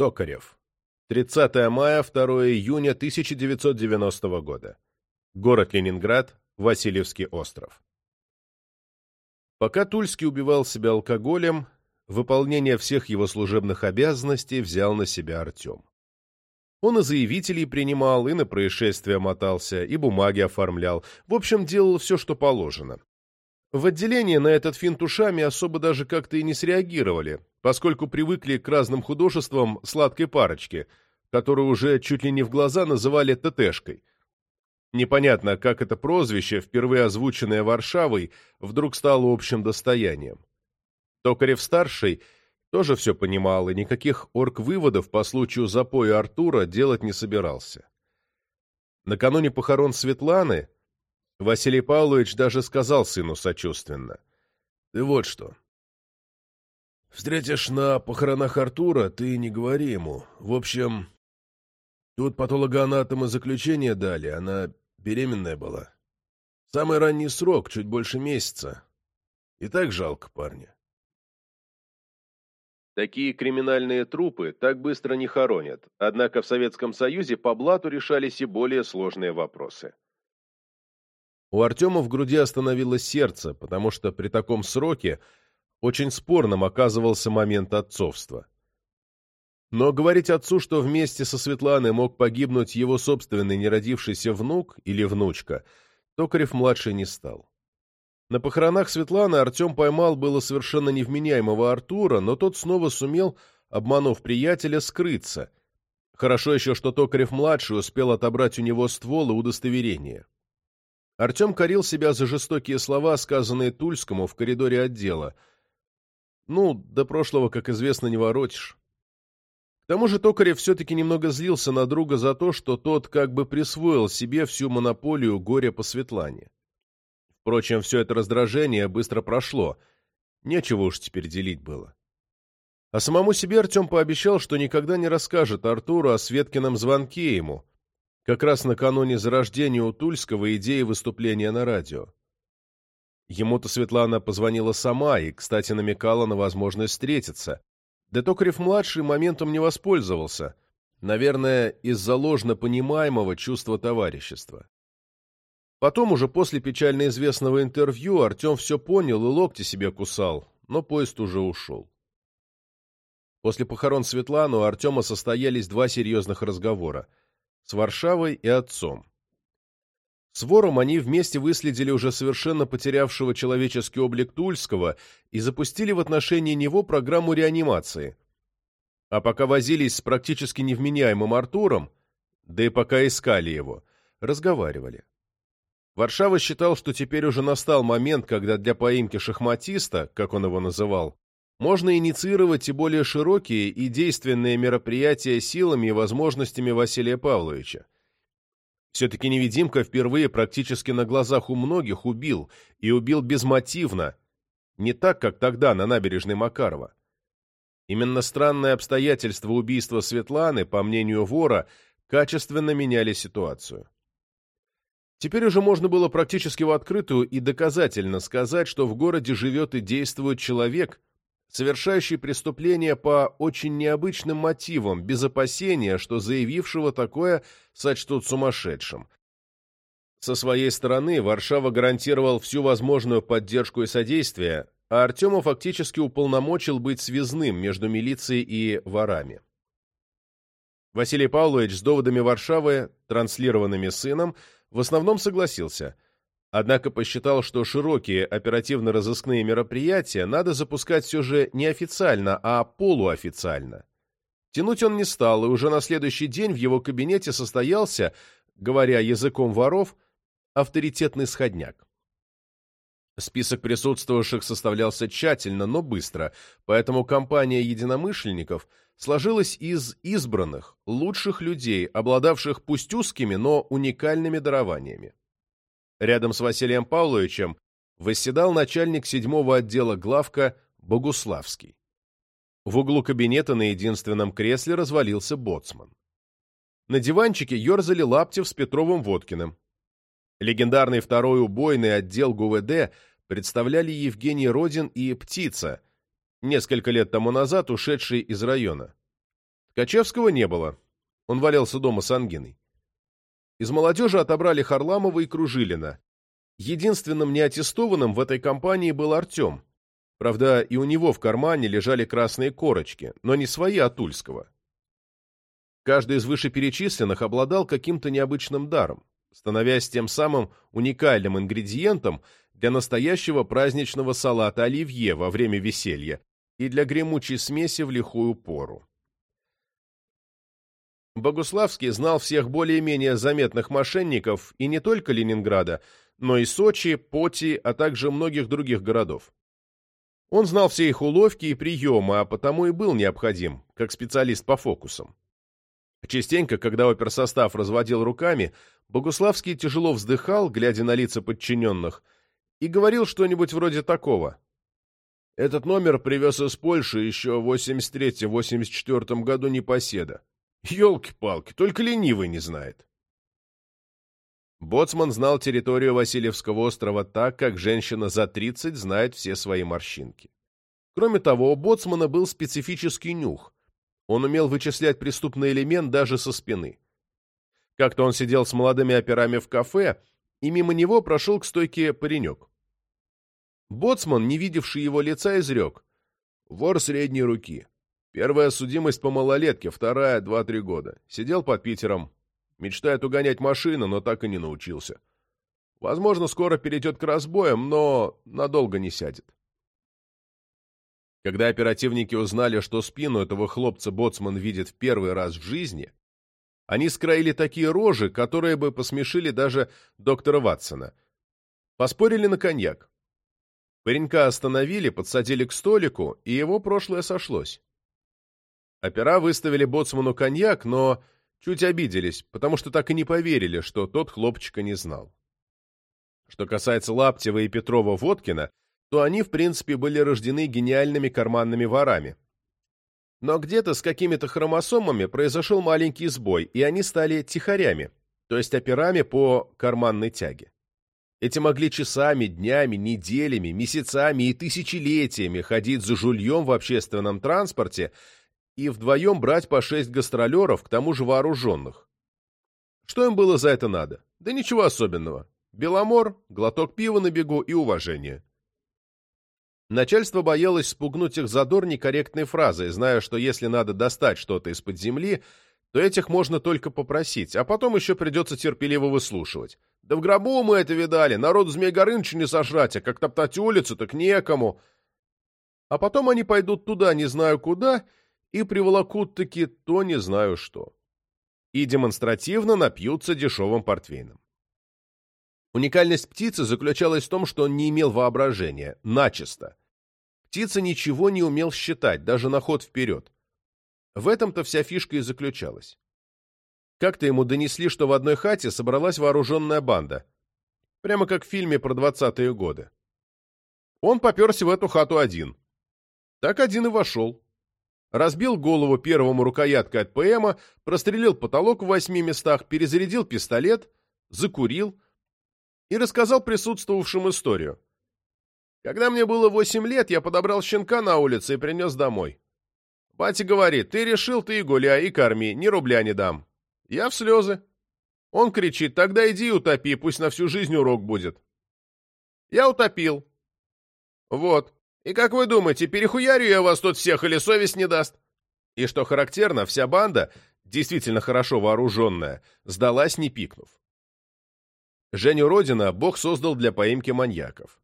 Токарев. 30 мая, 2 июня 1990 года. Город Ленинград, Васильевский остров. Пока Тульский убивал себя алкоголем, выполнение всех его служебных обязанностей взял на себя Артем. Он и заявителей принимал, и на происшествия мотался, и бумаги оформлял. В общем, делал все, что положено. В отделении на этот финт ушами особо даже как-то и не среагировали, поскольку привыкли к разным художествам сладкой парочки, которую уже чуть ли не в глаза называли ТТшкой. Непонятно, как это прозвище, впервые озвученное Варшавой, вдруг стало общим достоянием. Токарев-старший тоже все понимал и никаких орг-выводов по случаю запоя Артура делать не собирался. Накануне похорон Светланы Василий Павлович даже сказал сыну сочувственно. «Ты вот что. Встретишь на похоронах Артура, ты не говори ему. В общем, тут патологоанатомы заключение дали, она беременная была. Самый ранний срок, чуть больше месяца. И так жалко парня. Такие криминальные трупы так быстро не хоронят, однако в Советском Союзе по блату решались и более сложные вопросы. У Артема в груди остановилось сердце, потому что при таком сроке очень спорным оказывался момент отцовства. Но говорить отцу, что вместе со Светланой мог погибнуть его собственный неродившийся внук или внучка, Токарев-младший не стал. На похоронах Светланы Артем поймал было совершенно невменяемого Артура, но тот снова сумел, обманув приятеля, скрыться. Хорошо еще, что Токарев-младший успел отобрать у него ствол и удостоверение. Артем корил себя за жестокие слова, сказанные Тульскому в коридоре отдела. Ну, до прошлого, как известно, не воротишь. К тому же Токарев все-таки немного злился на друга за то, что тот как бы присвоил себе всю монополию горя по Светлане. Впрочем, все это раздражение быстро прошло. Нечего уж теперь делить было. А самому себе Артем пообещал, что никогда не расскажет Артуру о Светкином звонке ему, как раз накануне зарождения у Тульского идеи выступления на радио. Ему-то Светлана позвонила сама и, кстати, намекала на возможность встретиться. Да Токарев-младший моментом не воспользовался, наверное, из-за ложно понимаемого чувства товарищества. Потом, уже после печально известного интервью, Артем все понял и локти себе кусал, но поезд уже ушел. После похорон Светланы у Артема состоялись два серьезных разговора – с Варшавой и отцом. С вором они вместе выследили уже совершенно потерявшего человеческий облик Тульского и запустили в отношении него программу реанимации. А пока возились с практически невменяемым Артуром, да и пока искали его, разговаривали. Варшава считал, что теперь уже настал момент, когда для поимки шахматиста, как он его называл, можно инициировать и более широкие и действенные мероприятия силами и возможностями Василия Павловича. Все-таки невидимка впервые практически на глазах у многих убил, и убил безмотивно, не так, как тогда на набережной Макарова. Именно странные обстоятельства убийства Светланы, по мнению вора, качественно меняли ситуацию. Теперь уже можно было практически в открытую и доказательно сказать, что в городе живет и действует человек, совершающий преступление по очень необычным мотивам, без опасения, что заявившего такое сочтут сумасшедшим. Со своей стороны Варшава гарантировал всю возможную поддержку и содействие, а Артема фактически уполномочил быть связным между милицией и ворами. Василий Павлович с доводами Варшавы, транслированными сыном, в основном согласился, однако посчитал, что широкие оперативно-розыскные мероприятия надо запускать все же не официально, а полуофициально. Тянуть он не стал, и уже на следующий день в его кабинете состоялся, говоря языком воров, авторитетный сходняк. Список присутствовавших составлялся тщательно, но быстро, поэтому компания единомышленников сложилась из избранных, лучших людей, обладавших пусть узкими, но уникальными дарованиями. Рядом с Василием Павловичем восседал начальник седьмого отдела главка Богуславский. В углу кабинета на единственном кресле развалился боцман. На диванчике ерзали Лаптев с Петровым-Водкиным. Легендарный второй убойный отдел ГУВД представляли Евгений Родин и Птица, несколько лет тому назад ушедший из района. Качевского не было. Он валялся дома с ангиной. Из молодежи отобрали Харламова и Кружилина. Единственным неаттестованным в этой компании был Артем. Правда, и у него в кармане лежали красные корочки, но не свои, а Тульского. Каждый из вышеперечисленных обладал каким-то необычным даром, становясь тем самым уникальным ингредиентом для настоящего праздничного салата оливье во время веселья и для гремучей смеси в лихую пору. Богуславский знал всех более-менее заметных мошенников и не только Ленинграда, но и Сочи, Поти, а также многих других городов. Он знал все их уловки и приемы, а потому и был необходим, как специалист по фокусам. Частенько, когда оперсостав разводил руками, Богуславский тяжело вздыхал, глядя на лица подчиненных, и говорил что-нибудь вроде такого. «Этот номер привез из Польши еще в 83-84 году непоседа. Елки-палки, только ленивый не знает». Боцман знал территорию Васильевского острова так, как женщина за 30 знает все свои морщинки. Кроме того, у Боцмана был специфический нюх. Он умел вычислять преступный элемент даже со спины. Как-то он сидел с молодыми операми в кафе, и мимо него прошел к стойке паренек. Боцман, не видевший его лица, изрек. Вор средней руки. Первая судимость по малолетке, вторая — два-три года. Сидел под Питером, Мечтает угонять машину, но так и не научился. Возможно, скоро перейдет к разбоям, но надолго не сядет. Когда оперативники узнали, что спину этого хлопца боцман видит в первый раз в жизни, они скроили такие рожи, которые бы посмешили даже доктора Ватсона. Поспорили на коньяк. Паренька остановили, подсадили к столику, и его прошлое сошлось. Опера выставили боцману коньяк, но чуть обиделись, потому что так и не поверили, что тот хлопчика не знал. Что касается Лаптева и Петрова-Водкина, то они, в принципе, были рождены гениальными карманными ворами. Но где-то с какими-то хромосомами произошел маленький сбой, и они стали тихарями, то есть операми по карманной тяге. Эти могли часами, днями, неделями, месяцами и тысячелетиями ходить за жульем в общественном транспорте и вдвоем брать по шесть гастролеров, к тому же вооруженных. Что им было за это надо? Да ничего особенного. Беломор, глоток пива на бегу и уважение. Начальство боялось спугнуть их задор некорректной фразой, зная, что если надо достать что-то из-под земли, то этих можно только попросить, а потом еще придется терпеливо выслушивать. Да в гробу мы это видали, народу Змей Горыныча не сожрать, а как топтать улицу, так некому. А потом они пойдут туда, не знаю куда, и приволокут-таки то не знаю что. И демонстративно напьются дешевым портвейном. Уникальность птицы заключалась в том, что он не имел воображения, начисто. Птица ничего не умел считать, даже на ход вперед. В этом-то вся фишка и заключалась. Как-то ему донесли, что в одной хате собралась вооруженная банда. Прямо как в фильме про двадцатые годы. Он поперся в эту хату один. Так один и вошел разбил голову первому рукояткой от ПМа, прострелил потолок в восьми местах, перезарядил пистолет, закурил и рассказал присутствовавшим историю. Когда мне было восемь лет, я подобрал щенка на улице и принес домой. Батя говорит, ты решил, ты и гуляй, и корми, ни рубля не дам. Я в слезы. Он кричит, тогда иди утопи, пусть на всю жизнь урок будет. Я утопил. Вот. И как вы думаете, перехуярю я вас тут всех или совесть не даст? И что характерно, вся банда, действительно хорошо вооруженная, сдалась не пикнув. Женю Родина Бог создал для поимки маньяков.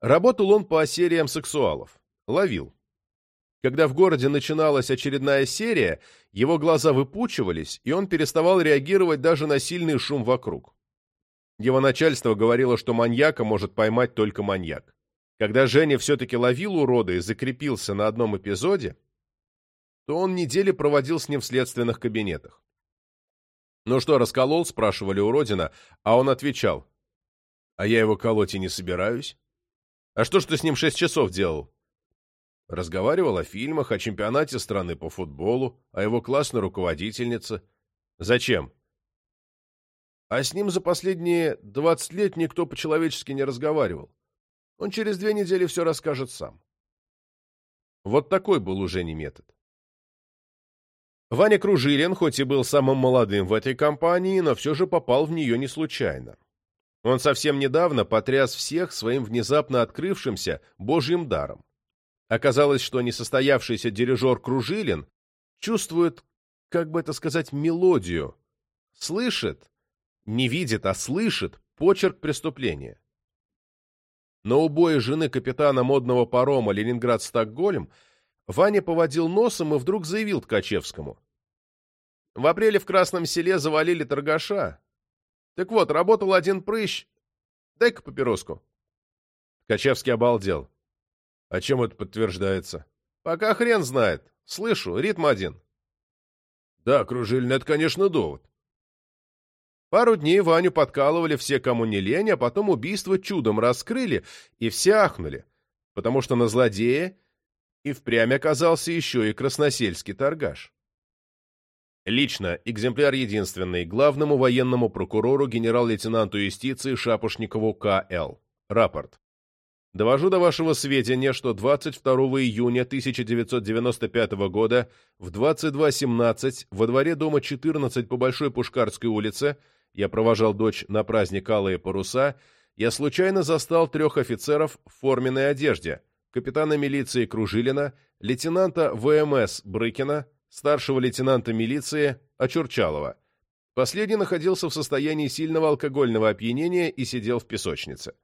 Работал он по сериям сексуалов. Ловил. Когда в городе начиналась очередная серия, его глаза выпучивались, и он переставал реагировать даже на сильный шум вокруг. Его начальство говорило, что маньяка может поймать только маньяк. Когда Женя все-таки ловил урода и закрепился на одном эпизоде, то он недели проводил с ним в следственных кабинетах. «Ну что, расколол?» – спрашивали у Родина, а он отвечал. «А я его колоть и не собираюсь». «А что ж ты с ним шесть часов делал?» Разговаривал о фильмах, о чемпионате страны по футболу, о его классной руководительнице. «Зачем?» А с ним за последние двадцать лет никто по-человечески не разговаривал. Он через две недели все расскажет сам. Вот такой был уже не метод. Ваня Кружилин, хоть и был самым молодым в этой компании, но все же попал в нее не случайно. Он совсем недавно потряс всех своим внезапно открывшимся божьим даром. Оказалось, что несостоявшийся дирижер Кружилин чувствует, как бы это сказать, мелодию, слышит, не видит, а слышит почерк преступления. На убое жены капитана модного парома Ленинград-Стокгольм Ваня поводил носом и вдруг заявил Ткачевскому. В апреле в Красном селе завалили торгаша. Так вот, работал один прыщ. Дай-ка папироску. Ткачевский обалдел. А чем это подтверждается? Пока хрен знает. Слышу, ритм один. Да, Кружильный, это, конечно, довод. Пару дней Ваню подкалывали все, кому не лень, а потом убийство чудом раскрыли, и все ахнули, потому что на злодея и впрямь оказался еще и красносельский торгаш. Лично, экземпляр единственный, главному военному прокурору генерал-лейтенанту юстиции Шапошникову К.Л. Рапорт. Довожу до вашего сведения, что 22 июня 1995 года в 22.17 во дворе дома 14 по Большой Пушкарской улице я провожал дочь на праздник Алые паруса, я случайно застал трех офицеров в форменной одежде, капитана милиции Кружилина, лейтенанта ВМС Брыкина, старшего лейтенанта милиции Очурчалова. Последний находился в состоянии сильного алкогольного опьянения и сидел в песочнице.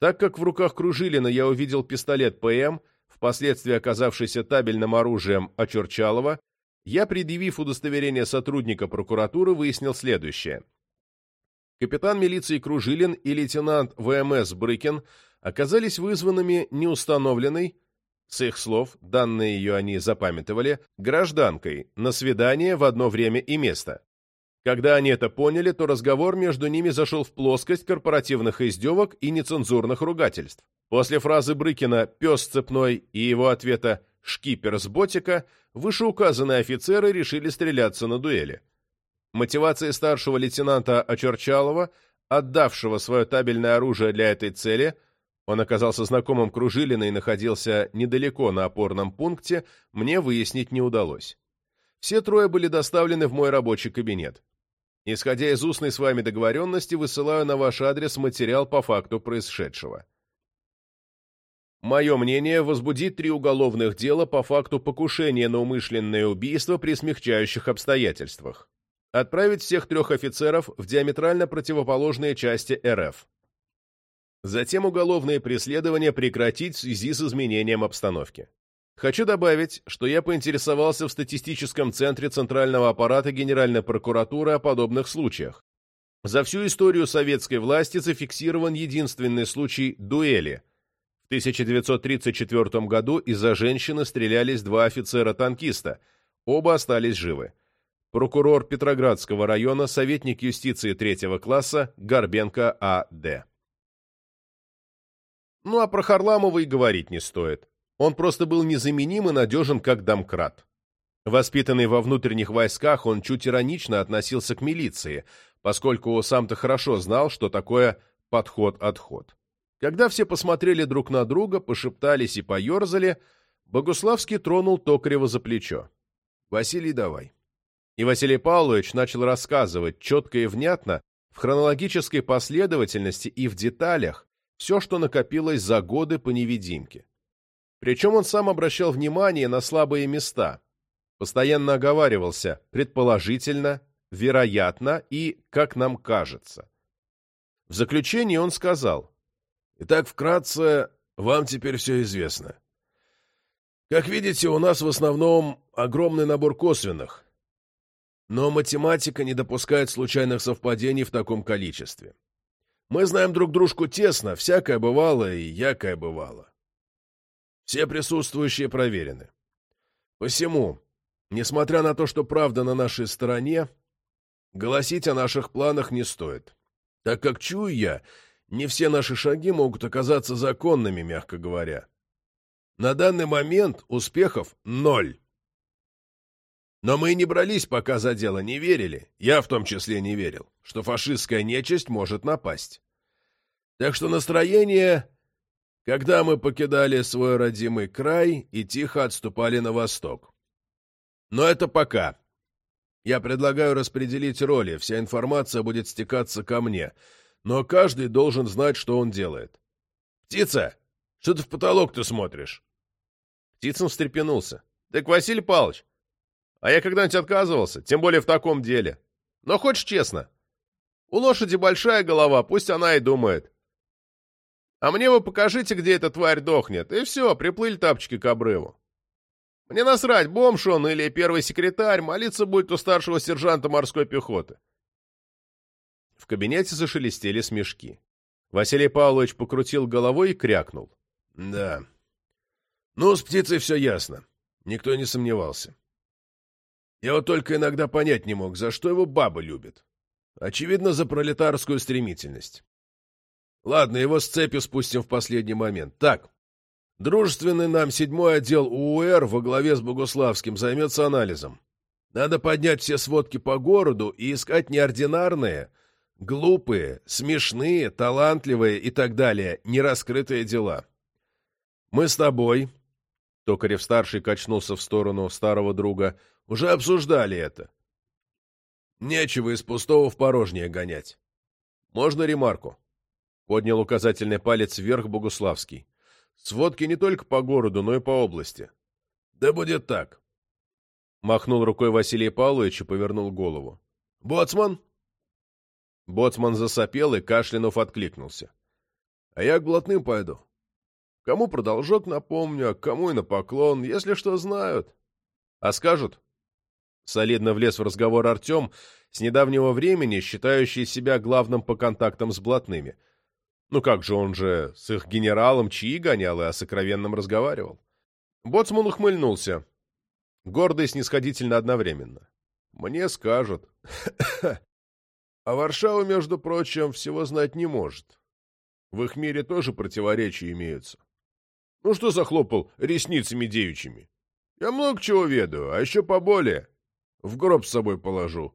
Так как в руках Кружилина я увидел пистолет ПМ, впоследствии оказавшийся табельным оружием Очурчалова, я, предъявив удостоверение сотрудника прокуратуры, выяснил следующее капитан милиции Кружилин и лейтенант ВМС Брыкин оказались вызванными неустановленной, с их слов, данные ее они запамятовали, гражданкой на свидание в одно время и место. Когда они это поняли, то разговор между ними зашел в плоскость корпоративных издевок и нецензурных ругательств. После фразы Брыкина «пес цепной» и его ответа «шкипер с ботика» вышеуказанные офицеры решили стреляться на дуэли. Мотивация старшего лейтенанта Очерчалова, отдавшего свое табельное оружие для этой цели, он оказался знакомым Кружилина и находился недалеко на опорном пункте, мне выяснить не удалось. Все трое были доставлены в мой рабочий кабинет. Исходя из устной с вами договоренности, высылаю на ваш адрес материал по факту происшедшего. Мое мнение – возбудить три уголовных дела по факту покушения на умышленное убийство при смягчающих обстоятельствах отправить всех трех офицеров в диаметрально противоположные части РФ. Затем уголовные преследования прекратить в связи с изменением обстановки. Хочу добавить, что я поинтересовался в статистическом центре Центрального аппарата Генеральной прокуратуры о подобных случаях. За всю историю советской власти зафиксирован единственный случай дуэли. В 1934 году из-за женщины стрелялись два офицера-танкиста, оба остались живы прокурор Петроградского района, советник юстиции третьего класса Горбенко А.Д. Ну а про Харламова и говорить не стоит. Он просто был незаменим и надежен как домкрат. Воспитанный во внутренних войсках, он чуть иронично относился к милиции, поскольку сам-то хорошо знал, что такое подход-отход. Когда все посмотрели друг на друга, пошептались и поерзали, Богуславский тронул Токарева за плечо. «Василий, давай». И Василий Павлович начал рассказывать четко и внятно, в хронологической последовательности и в деталях, все, что накопилось за годы по невидимке. Причем он сам обращал внимание на слабые места, постоянно оговаривался предположительно, вероятно и как нам кажется. В заключении он сказал, «Итак, вкратце, вам теперь все известно. Как видите, у нас в основном огромный набор косвенных, но математика не допускает случайных совпадений в таком количестве. Мы знаем друг дружку тесно, всякое бывало и якое бывало. Все присутствующие проверены. Посему, несмотря на то, что правда на нашей стороне, голосить о наших планах не стоит, так как, чую я, не все наши шаги могут оказаться законными, мягко говоря. На данный момент успехов ноль. Но мы не брались пока за дело, не верили, я в том числе не верил, что фашистская нечисть может напасть. Так что настроение, когда мы покидали свой родимый край и тихо отступали на восток. Но это пока. Я предлагаю распределить роли, вся информация будет стекаться ко мне, но каждый должен знать, что он делает. Птица, что ты в потолок-то смотришь? Птицын встрепенулся. Так, Василий Павлович, а я когда-нибудь отказывался, тем более в таком деле. Но хочешь честно? У лошади большая голова, пусть она и думает. А мне вы покажите, где эта тварь дохнет, и все, приплыли тапочки к обрыву. Мне насрать, бомж он или первый секретарь, молиться будет у старшего сержанта морской пехоты. В кабинете зашелестели смешки. Василий Павлович покрутил головой и крякнул. — Да. Ну, с птицей все ясно. Никто не сомневался. Я вот только иногда понять не мог, за что его баба любит. Очевидно, за пролетарскую стремительность. Ладно, его с цепи спустим в последний момент. Так, дружественный нам седьмой отдел УУР во главе с Богуславским займется анализом. Надо поднять все сводки по городу и искать неординарные, глупые, смешные, талантливые и так далее, нераскрытые дела. Мы с тобой, Токарев-старший качнулся в сторону старого друга, уже обсуждали это. Нечего из пустого в порожнее гонять. Можно ремарку? Поднял указательный палец вверх Богуславский. Сводки не только по городу, но и по области. Да будет так. Махнул рукой Василий Павлович и повернул голову. «Боцман?» Боцман засопел и, кашлянув, откликнулся. «А я к блатным пойду. Кому продолжок напомню, а кому и на поклон, если что знают. А скажут?» Солидно влез в разговор Артем, с недавнего времени считающий себя главным по контактам с блатными. Ну как же, он же с их генералом чьи гонял и о сокровенном разговаривал. Боцман ухмыльнулся. Гордо и снисходительно одновременно. «Мне скажут. а Варшава, между прочим, всего знать не может. В их мире тоже противоречия имеются. Ну что захлопал ресницами девичьими? Я много чего ведаю, а еще поболее. В гроб с собой положу.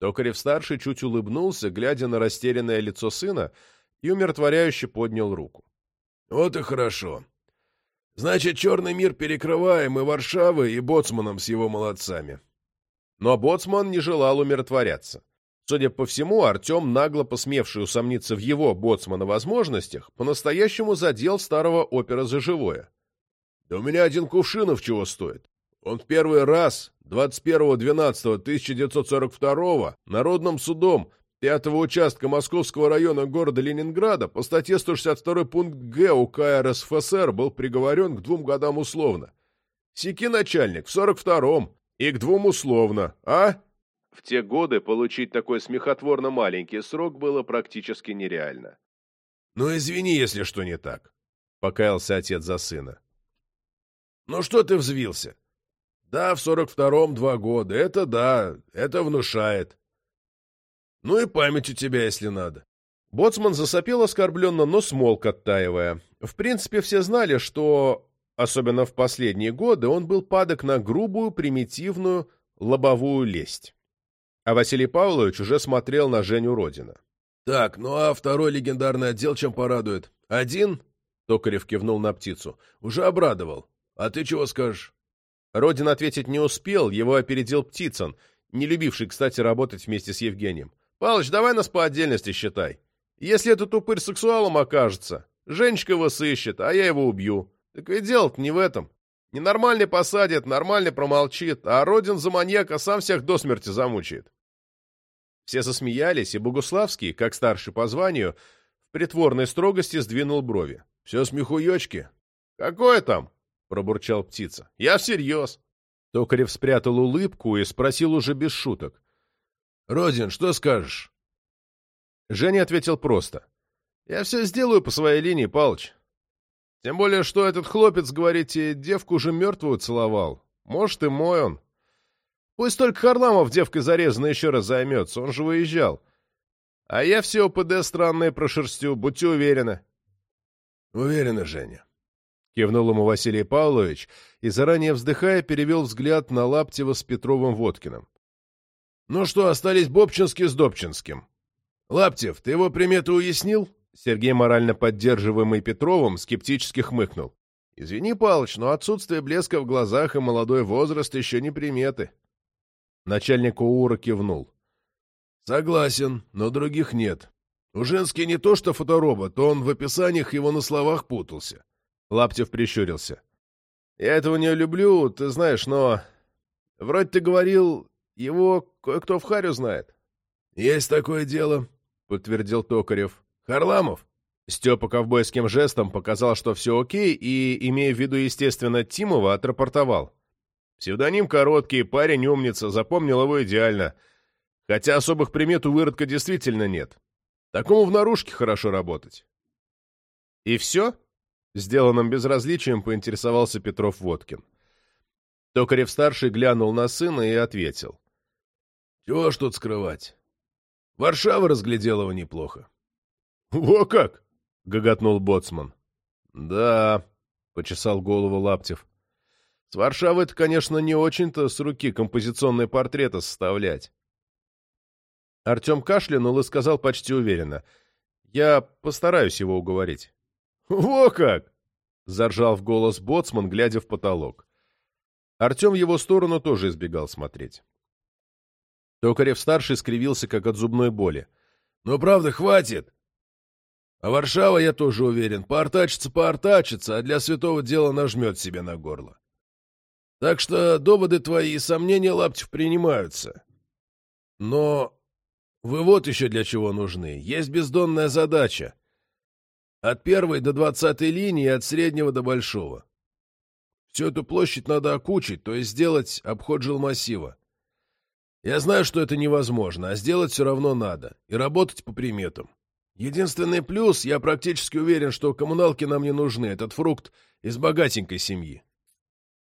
Токарев-старший чуть улыбнулся, глядя на растерянное лицо сына, и умиротворяюще поднял руку. — Вот и хорошо. Значит, черный мир перекрываем и Варшавой, и Боцманом с его молодцами. Но Боцман не желал умиротворяться. Судя по всему, Артем, нагло посмевший усомниться в его, Боцмана, возможностях, по-настоящему задел старого опера за живое. — Да у меня один Кувшинов чего стоит. Он в первый раз 21.12.1942 Народным судом 5-го участка Московского района города Ленинграда по статье 162 пункт Г УК РСФСР был приговорен к двум годам условно. Сики начальник в 42-м и к двум условно, а? В те годы получить такой смехотворно маленький срок было практически нереально. «Ну, извини, если что не так», — покаялся отец за сына. «Ну что ты взвился? Да, в сорок втором два года. Это да, это внушает. Ну и память у тебя, если надо. Боцман засопел оскорбленно, но смолк, оттаивая. В принципе, все знали, что, особенно в последние годы, он был падок на грубую, примитивную, лобовую лесть. А Василий Павлович уже смотрел на Женю Родина. «Так, ну а второй легендарный отдел чем порадует? Один?» Токарев кивнул на птицу. «Уже обрадовал. А ты чего скажешь?» Родин ответить не успел, его опередил Птицын, не любивший, кстати, работать вместе с Евгением. «Палыч, давай нас по отдельности считай. Если этот упырь сексуалом окажется, Женечка его сыщет, а я его убью. Так и дело-то не в этом. Ненормальный посадит, нормальный промолчит, а Родин за маньяка сам всех до смерти замучает». Все засмеялись, и Богуславский, как старший по званию, в притворной строгости сдвинул брови. «Все смехуечки». «Какое там?» Пробурчал птица. «Я всерьез!» Токарев спрятал улыбку и спросил уже без шуток. «Родин, что скажешь?» Женя ответил просто. «Я все сделаю по своей линии, Палыч. Тем более, что этот хлопец, говорите, девку уже мертвую целовал. Может, и мой он. Пусть только Харламов девкой зарезанной еще раз займется, он же выезжал. А я все ОПД странное прошерстю, будьте уверены». «Уверена, Женя. Кивнул ему Василий Павлович и, заранее вздыхая, перевел взгляд на Лаптева с Петровым-Водкиным. «Ну что, остались Бобчинский с Добчинским. Лаптев, ты его примету уяснил?» Сергей, морально поддерживаемый Петровым, скептически хмыкнул. «Извини, Палыч, но отсутствие блеска в глазах и молодой возраст еще не приметы». Начальник УУРа кивнул. Согласен, но других нет. У Женский не то что фоторобот, он в описаниях его на словах путался. Лаптев прищурился. Я этого не люблю, ты знаешь, но... Вроде ты говорил, его кое-кто в Харю знает. Есть такое дело, подтвердил Токарев. Харламов? Степа ковбойским жестом показал, что все окей, и, имея в виду, естественно, Тимова, отрапортовал. Псевдоним короткий, парень умница, запомнил его идеально. Хотя особых примет у выродка действительно нет. Такому в наружке хорошо работать. И все? Сделанным безразличием поинтересовался Петров-Водкин. Токарев-старший глянул на сына и ответил. — Чего ж тут скрывать? Варшава разглядела его неплохо. — Во как! — гоготнул боцман. — Да, — почесал голову Лаптев. — С Варшавой это, конечно, не очень-то с руки композиционные портреты составлять. Артем кашлянул и сказал почти уверенно. — Я постараюсь его уговорить. — Во как! — заржал в голос боцман, глядя в потолок. Артем его сторону тоже избегал смотреть. Токарев-старший скривился, как от зубной боли. — Ну, правда, хватит! А Варшава, я тоже уверен, поортачится, поортачится, а для святого дела нажмет себе на горло. Так что доводы твои и сомнения, Лаптев, принимаются. Но вы вот еще для чего нужны. Есть бездонная задача. От первой до двадцатой линии и от среднего до большого. Всю эту площадь надо окучить, то есть сделать обход жилмассива. Я знаю, что это невозможно, а сделать все равно надо. И работать по приметам. Единственный плюс, я практически уверен, что коммуналки нам не нужны. Этот фрукт из богатенькой семьи.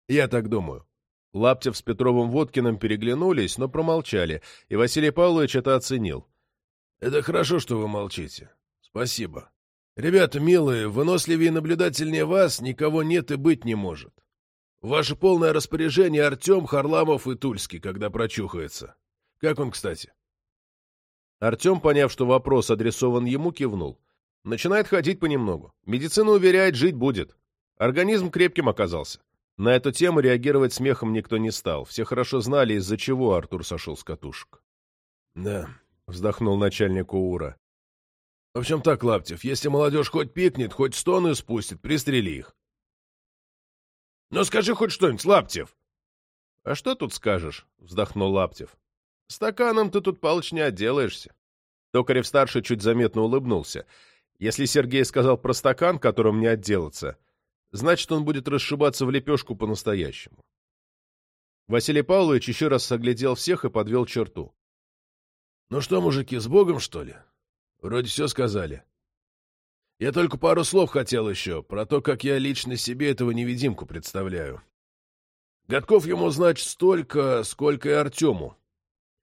Я так думаю. Лаптев с Петровым Водкиным переглянулись, но промолчали, и Василий Павлович это оценил. — Это хорошо, что вы молчите. Спасибо. Ребята, милые, выносливее и наблюдательнее вас никого нет и быть не может. Ваше полное распоряжение Артем, Харламов и Тульский, когда прочухается. Как он, кстати? Артем, поняв, что вопрос адресован ему, кивнул. Начинает ходить понемногу. Медицина уверяет, жить будет. Организм крепким оказался. На эту тему реагировать смехом никто не стал. Все хорошо знали, из-за чего Артур сошел с катушек. — Да, — вздохнул начальник УУРа. — В общем так, Лаптев, если молодежь хоть пикнет, хоть стоны спустит, пристрели их. — Ну скажи хоть что-нибудь, Лаптев! — А что тут скажешь? — вздохнул Лаптев. — Стаканом ты тут, Палыч, не отделаешься. Токарев-старший чуть заметно улыбнулся. Если Сергей сказал про стакан, которым не отделаться, значит, он будет расшибаться в лепешку по-настоящему. Василий Павлович еще раз оглядел всех и подвел черту. — Ну что, мужики, с Богом, что ли? Вроде все сказали. Я только пару слов хотел еще, про то, как я лично себе этого невидимку представляю. Годков ему, значит, столько, сколько и Артему.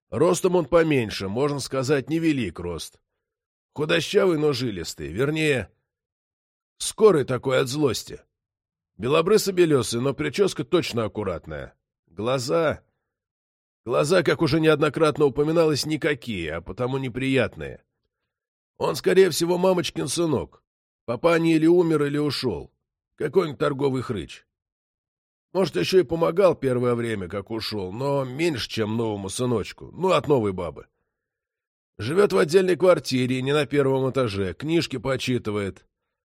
Ростом он поменьше, можно сказать, невелик рост. Худощавый, но жилистый, вернее, скорый такой от злости. Белобрысо-белесый, но прическа точно аккуратная. Глаза... Глаза, как уже неоднократно упоминалось, никакие, а потому неприятные. Он, скорее всего, мамочкин сынок. Папа или умер, или ушел. Какой-нибудь торговый хрыч. Может, еще и помогал первое время, как ушел, но меньше, чем новому сыночку. Ну, от новой бабы. Живет в отдельной квартире, не на первом этаже, книжки почитывает.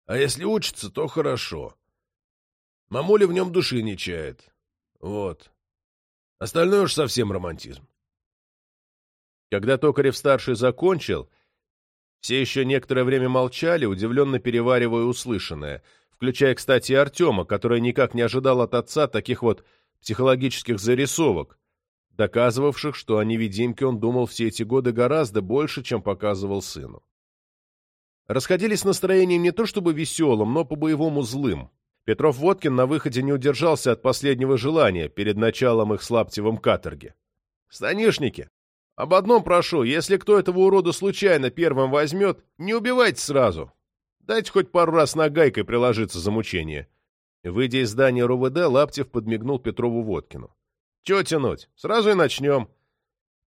А если учится, то хорошо. Мамуля в нем души не чает. Вот. Остальное уж совсем романтизм. Когда Токарев-старший закончил, все еще некоторое время молчали, удивленно переваривая услышанное, включая, кстати, и Артема, который никак не ожидал от отца таких вот психологических зарисовок, доказывавших, что о невидимке он думал все эти годы гораздо больше, чем показывал сыну. Расходились настроением не то чтобы веселым, но по-боевому злым. Петров-Водкин на выходе не удержался от последнего желания перед началом их с Лаптевым каторги. «Станишники, об одном прошу, если кто этого урода случайно первым возьмет, не убивайте сразу. Дайте хоть пару раз нагайкой приложиться за мучение». Выйдя из здания РУВД, Лаптев подмигнул Петрову-Водкину. «Чего тянуть? Сразу и начнем.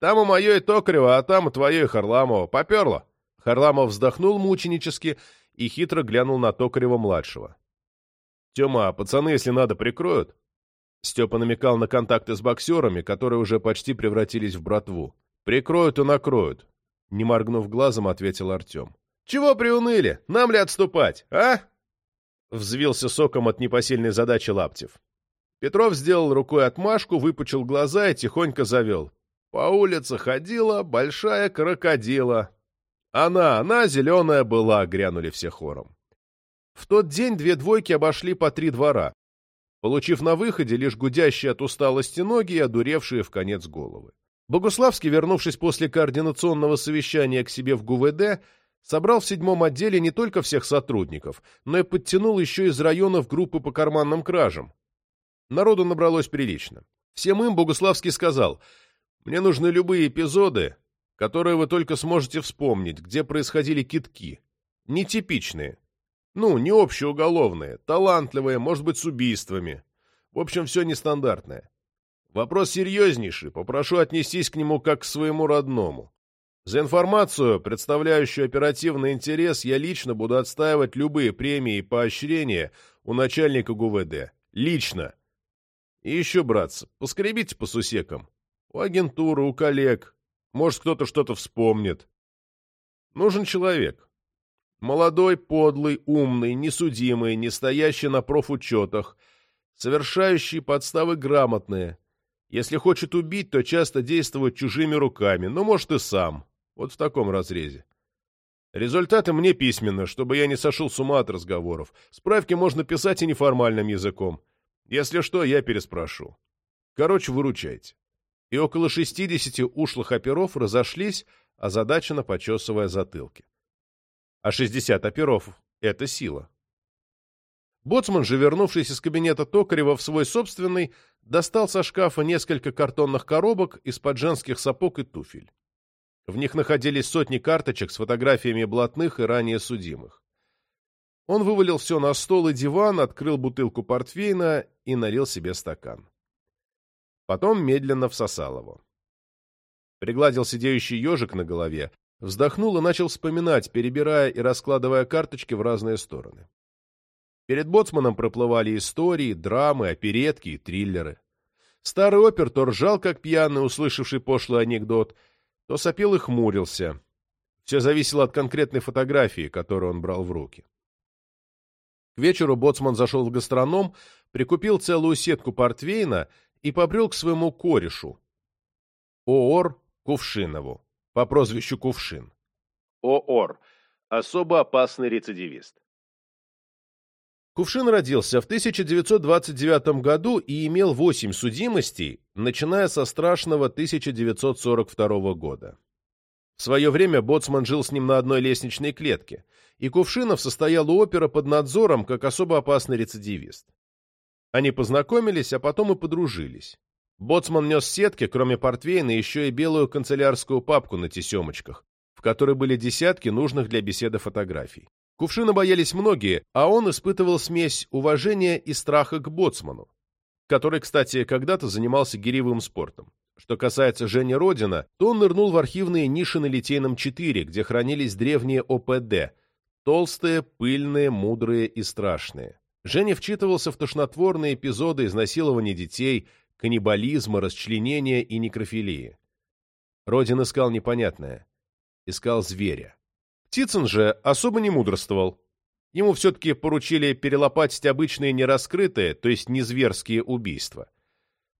Там у мое и Токарева, а там у твое и Харламова. Поперло!» Харламов вздохнул мученически и хитро глянул на Токарева-младшего. Тёма, а пацаны, если надо, прикроют? Степа намекал на контакты с боксерами, которые уже почти превратились в братву. «Прикроют и накроют», — не моргнув глазом, ответил Артем. «Чего приуныли? Нам ли отступать, а?» Взвился соком от непосильной задачи Лаптев. Петров сделал рукой отмашку, выпучил глаза и тихонько завел. По улице ходила большая крокодила. Она, она, зеленая была, грянули все хором. В тот день две двойки обошли по три двора получив на выходе лишь гудящие от усталости ноги и одуревшие в конец головы. Богуславский, вернувшись после координационного совещания к себе в ГУВД, собрал в седьмом отделе не только всех сотрудников, но и подтянул еще из районов группы по карманным кражам. Народу набралось прилично. Всем им Богуславский сказал, «Мне нужны любые эпизоды, которые вы только сможете вспомнить, где происходили китки. Нетипичные, ну, не общеуголовные, талантливые, может быть, с убийствами. В общем, все нестандартное. Вопрос серьезнейший, попрошу отнестись к нему как к своему родному. За информацию, представляющую оперативный интерес, я лично буду отстаивать любые премии и поощрения у начальника ГУВД. Лично. И еще, братцы, поскребите по сусекам. У агентуры, у коллег. Может, кто-то что-то вспомнит. Нужен человек. Молодой, подлый, умный, несудимый, не стоящий на профучетах, совершающий подставы грамотные. Если хочет убить, то часто действует чужими руками, но может и сам. Вот в таком разрезе. Результаты мне письменно, чтобы я не сошел с ума от разговоров. Справки можно писать и неформальным языком. Если что, я переспрошу. Короче, выручайте. И около шестидесяти ушлых оперов разошлись, озадаченно почесывая затылки а 60 оперов — это сила. Боцман же, вернувшись из кабинета Токарева в свой собственный, достал со шкафа несколько картонных коробок из-под женских сапог и туфель. В них находились сотни карточек с фотографиями блатных и ранее судимых. Он вывалил все на стол и диван, открыл бутылку портвейна и налил себе стакан. Потом медленно всосал его. Пригладил сидеющий ежик на голове, Вздохнул и начал вспоминать, перебирая и раскладывая карточки в разные стороны. Перед боцманом проплывали истории, драмы, оперетки и триллеры. Старый опер то ржал, как пьяный, услышавший пошлый анекдот, то сопел и хмурился. Все зависело от конкретной фотографии, которую он брал в руки. К вечеру боцман зашел в гастроном, прикупил целую сетку портвейна и побрел к своему корешу, Оор Кувшинову по прозвищу Кувшин. ООР. Особо опасный рецидивист. Кувшин родился в 1929 году и имел восемь судимостей, начиная со страшного 1942 года. В свое время Боцман жил с ним на одной лестничной клетке, и Кувшинов состоял у опера под надзором как особо опасный рецидивист. Они познакомились, а потом и подружились. Боцман нес сетки, кроме портвейна, еще и белую канцелярскую папку на тесемочках, в которой были десятки нужных для беседы фотографий. Кувшина боялись многие, а он испытывал смесь уважения и страха к боцману, который, кстати, когда-то занимался гиревым спортом. Что касается Жени Родина, то он нырнул в архивные ниши на Литейном 4, где хранились древние ОПД, толстые, пыльные, мудрые и страшные. Женя вчитывался в тошнотворные эпизоды изнасилования детей, каннибализма, расчленения и некрофилии. Родин искал непонятное. Искал зверя. Птицын же особо не мудрствовал. Ему все-таки поручили перелопатить обычные нераскрытые, то есть незверские убийства.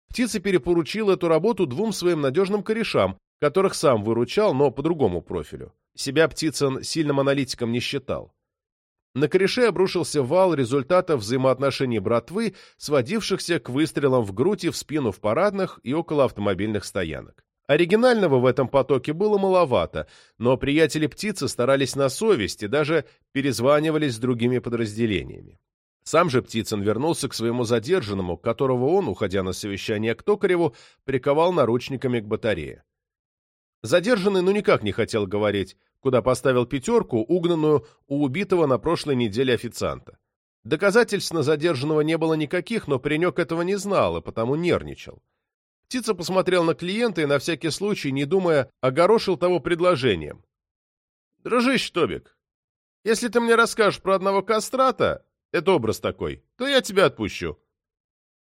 Птица перепоручил эту работу двум своим надежным корешам, которых сам выручал, но по другому профилю. Себя Птицын сильным аналитиком не считал. На кореше обрушился вал результатов взаимоотношений братвы, сводившихся к выстрелам в грудь и в спину в парадных и около автомобильных стоянок. Оригинального в этом потоке было маловато, но приятели птицы старались на совесть и даже перезванивались с другими подразделениями. Сам же Птицын вернулся к своему задержанному, которого он, уходя на совещание к Токареву, приковал наручниками к батарее. Задержанный ну никак не хотел говорить, куда поставил пятерку, угнанную у убитого на прошлой неделе официанта. Доказательств на задержанного не было никаких, но паренек этого не знал и потому нервничал. Птица посмотрел на клиента и на всякий случай, не думая, огорошил того предложением. «Дружище Тобик, если ты мне расскажешь про одного кастрата, это образ такой, то я тебя отпущу».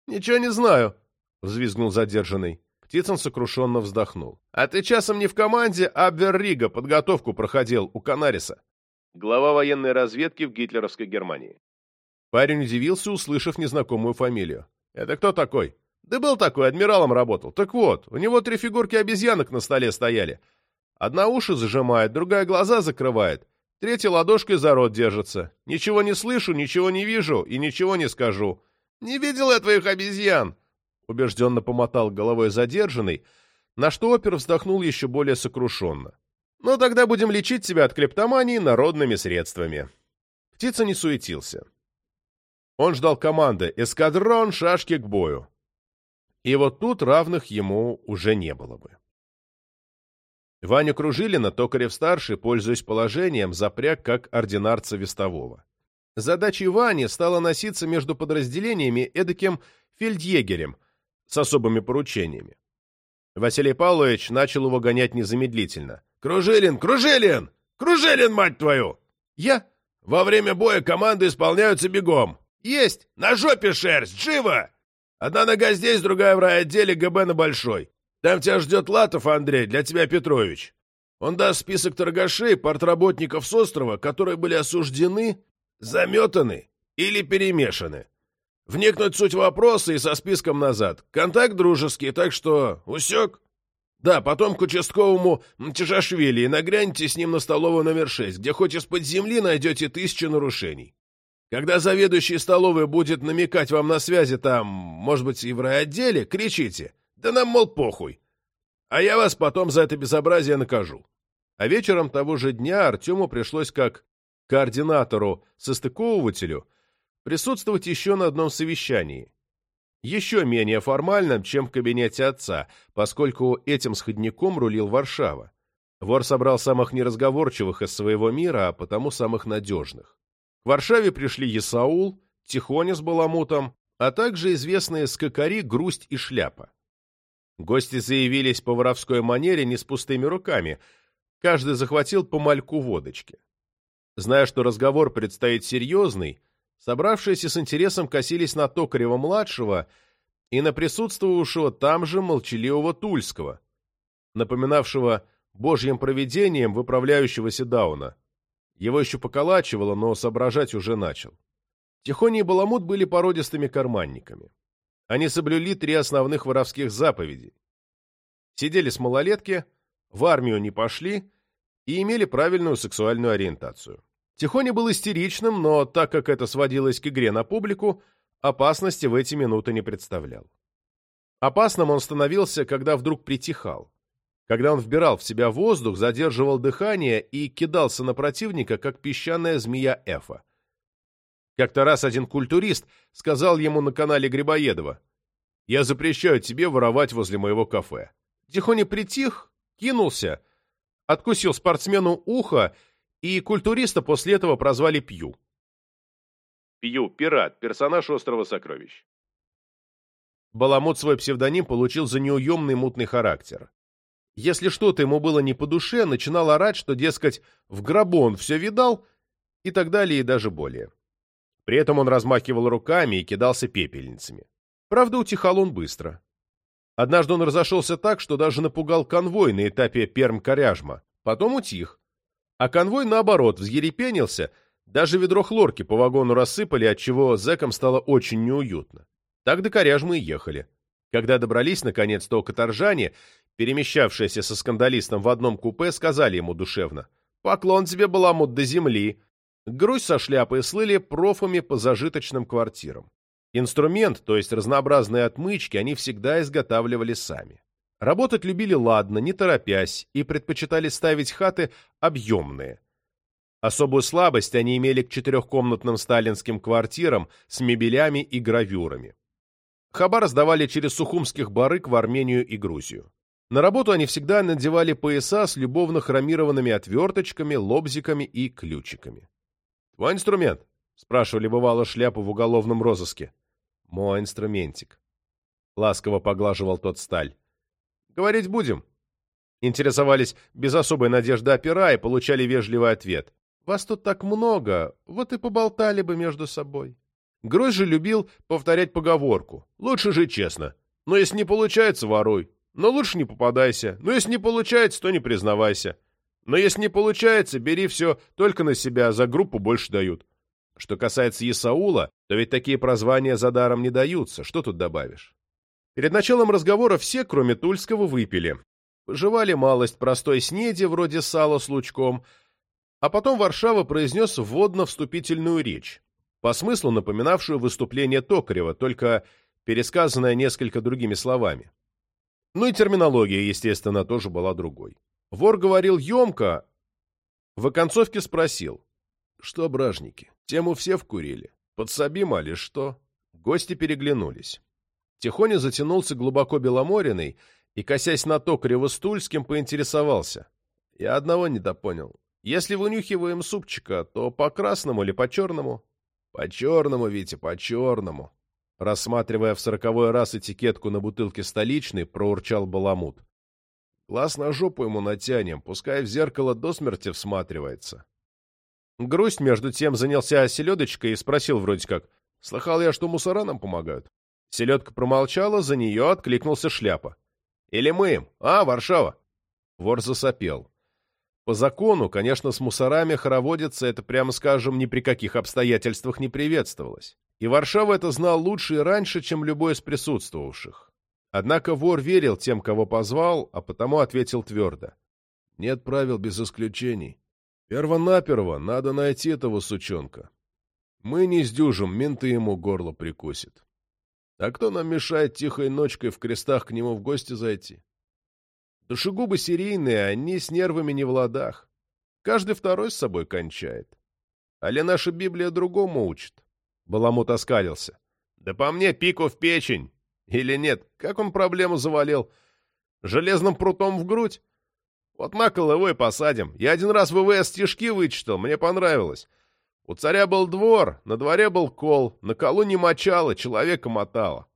«Ничего не знаю», — взвизгнул задержанный. Птицын сокрушенно вздохнул. «А ты часом не в команде Абверрига подготовку проходил у Канариса?» Глава военной разведки в гитлеровской Германии. Парень удивился, услышав незнакомую фамилию. «Это кто такой?» «Да был такой, адмиралом работал. Так вот, у него три фигурки обезьянок на столе стояли. Одна уши зажимает, другая глаза закрывает, третья ладошкой за рот держится. Ничего не слышу, ничего не вижу и ничего не скажу. Не видел я твоих обезьян!» Убежденно помотал головой задержанный, на что опер вздохнул еще более сокрушенно. «Ну, тогда будем лечить тебя от клептомании народными средствами». Птица не суетился. Он ждал команды «Эскадрон, шашки к бою». И вот тут равных ему уже не было бы. Ваню Кружилина Токарев-старший, пользуясь положением, запряг как ординарца вестового. Задачей Вани стало носиться между подразделениями эдаким фельдъегерем с особыми поручениями. Василий Павлович начал его гонять незамедлительно. «Кружилин! Кружилин! Кружилин, мать твою!» «Я?» «Во время боя команды исполняются бегом!» «Есть! На жопе шерсть! Живо!» «Одна нога здесь, другая в райотделе ГБ на Большой. Там тебя ждет Латов, Андрей, для тебя Петрович. Он даст список торгашей, портработников с острова, которые были осуждены, заметаны или перемешаны. Вникнуть в суть вопроса и со списком назад. Контакт дружеский, так что усек? Да, потом к участковому Тяжашвили и нагряньте с ним на столовую номер 6, где хоть из-под земли найдете тысячи нарушений. Когда заведующий столовой будет намекать вам на связи там, может быть, и в райотделе, кричите. Да нам, мол, похуй. А я вас потом за это безобразие накажу. А вечером того же дня Артему пришлось как координатору-состыковывателю присутствовать еще на одном совещании. Еще менее формальном, чем в кабинете отца, поскольку этим сходником рулил Варшава. Вор собрал самых неразговорчивых из своего мира, а потому самых надежных. К Варшаве пришли Есаул, Тихоня с Баламутом, а также известные скакари Грусть и Шляпа. Гости заявились по воровской манере не с пустыми руками. Каждый захватил по мальку водочки. Зная, что разговор предстоит серьезный, собравшиеся с интересом косились на Токарева-младшего и на присутствовавшего там же молчаливого Тульского, напоминавшего божьим провидением выправляющегося Дауна. Его еще поколачивало, но соображать уже начал. Тихоня и Баламут были породистыми карманниками. Они соблюли три основных воровских заповедей. Сидели с малолетки, в армию не пошли и имели правильную сексуальную ориентацию. Тихоня был истеричным, но так как это сводилось к игре на публику, опасности в эти минуты не представлял. Опасным он становился, когда вдруг притихал. Когда он вбирал в себя воздух, задерживал дыхание и кидался на противника, как песчаная змея Эфа. Как-то раз один культурист сказал ему на канале Грибоедова, «Я запрещаю тебе воровать возле моего кафе». Тихоня притих, кинулся, откусил спортсмену ухо, и культуриста после этого прозвали Пью. Пью, пират, персонаж «Острова сокровищ». Баламут свой псевдоним получил за неуемный мутный характер. Если что-то ему было не по душе, начинал орать, что, дескать, в гробу он все видал, и так далее, и даже более. При этом он размахивал руками и кидался пепельницами. Правда, утихал он быстро. Однажды он разошелся так, что даже напугал конвой на этапе Перм-Коряжма. Потом утих. А конвой, наоборот, взъерепенился, даже ведро хлорки по вагону рассыпали, отчего зэкам стало очень неуютно. Так до Коряжмы и ехали. Когда добрались, наконец, до Каторжане, перемещавшиеся со скандалистом в одном купе, сказали ему душевно «Поклон тебе, баламут, до земли!» Грусть со шляпой слыли профами по зажиточным квартирам. Инструмент, то есть разнообразные отмычки, они всегда изготавливали сами. Работать любили ладно, не торопясь, и предпочитали ставить хаты объемные. Особую слабость они имели к четырехкомнатным сталинским квартирам с мебелями и гравюрами. Хабар сдавали через сухумских барык в Армению и Грузию. На работу они всегда надевали пояса с любовно хромированными отверточками, лобзиками и ключиками. «Твой инструмент?» — спрашивали бывало шляпу в уголовном розыске. «Мой инструментик». Ласково поглаживал тот сталь. «Говорить будем?» Интересовались без особой надежды опера и получали вежливый ответ. «Вас тут так много, вот и поболтали бы между собой». Грозь же любил повторять поговорку «Лучше же честно». Но если не получается, воруй. Но лучше не попадайся. Но если не получается, то не признавайся. Но если не получается, бери все только на себя, за группу больше дают. Что касается Исаула, то ведь такие прозвания за даром не даются. Что тут добавишь? Перед началом разговора все, кроме Тульского, выпили. Жевали малость простой снеди, вроде сала с лучком, а потом Варшава произнес вводно-вступительную речь, по смыслу напоминавшую выступление Токарева, только пересказанное несколько другими словами. Ну и терминология, естественно, тоже была другой. Вор говорил емко, в оконцовке спросил. «Что, бражники, тему все вкурили? Подсобим, али что?» Гости переглянулись. Тихоня затянулся глубоко беломориной и, косясь на Токарева с Тульским, поинтересовался. «Я одного недопонял. Если вынюхиваем супчика, то по красному или по черному?» «По черному, Витя, по черному», Рассматривая в сороковой раз этикетку на бутылке столичной, проурчал Баламут. Глаз на жопу ему натянем, пускай в зеркало до смерти всматривается. Грусть, между тем, занялся селедочкой и спросил вроде как, «Слыхал я, что мусора нам помогают?» Селедка промолчала, за нее откликнулся шляпа. «Или мы им? А, Варшава?» Вор засопел. По закону, конечно, с мусорами хороводиться это, прямо скажем, ни при каких обстоятельствах не приветствовалось. И Варшава это знал лучше и раньше, чем любой из присутствовавших. Однако вор верил тем, кого позвал, а потому ответил твердо. Нет правил без исключений. Первонаперво надо найти этого сучонка. Мы не сдюжим, менты ему горло прикусит. А кто нам мешает тихой ночкой в крестах к нему в гости зайти? Душегубы серийные, они с нервами не в ладах. Каждый второй с собой кончает. Али наша Библия другому учит. Баламут оскалился. «Да по мне пику в печень! Или нет? Как он проблему завалил? Железным прутом в грудь? Вот на кол его и посадим. Я один раз ВВС стишки вычитал, мне понравилось. У царя был двор, на дворе был кол, на колу не мочало, человека мотало».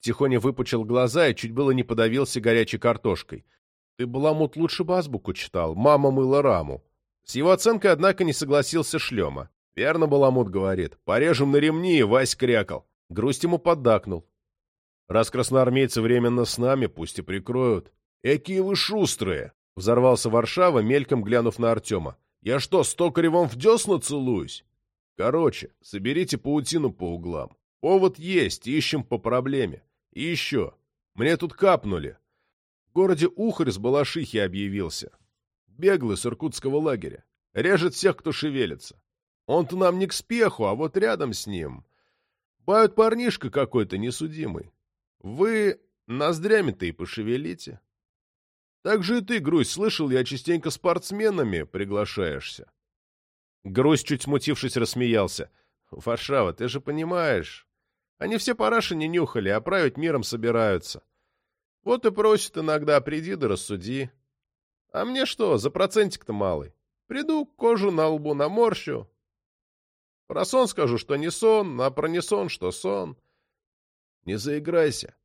Тихоня выпучил глаза и чуть было не подавился горячей картошкой. «Ты, Баламут, лучше бы азбуку читал. Мама мыла раму». С его оценкой, однако, не согласился Шлема. Верно Баламут говорит. Порежем на ремни, Вась крякал. Грусть ему поддакнул. Раз красноармейцы временно с нами, пусть и прикроют. Экие вы шустрые! Взорвался Варшава, мельком глянув на Артема. Я что, с токаревом в десна целуюсь? Короче, соберите паутину по углам. Повод есть, ищем по проблеме. И еще. Мне тут капнули. В городе Ухарь с Балашихи объявился. Беглый с иркутского лагеря. Режет всех, кто шевелится. Он-то нам не к спеху, а вот рядом с ним. Бают парнишка какой-то несудимый. Вы ноздрями-то и пошевелите. Так же и ты, Грусь, слышал, я частенько спортсменами приглашаешься. Грусь, чуть смутившись, рассмеялся. Варшава, ты же понимаешь. Они все параши не нюхали, а править миром собираются. Вот и просят иногда, приди да рассуди. А мне что, за процентик-то малый. Приду, кожу на лбу наморщу, про сон скажу, что не сон, а про не сон, что сон. Не заиграйся,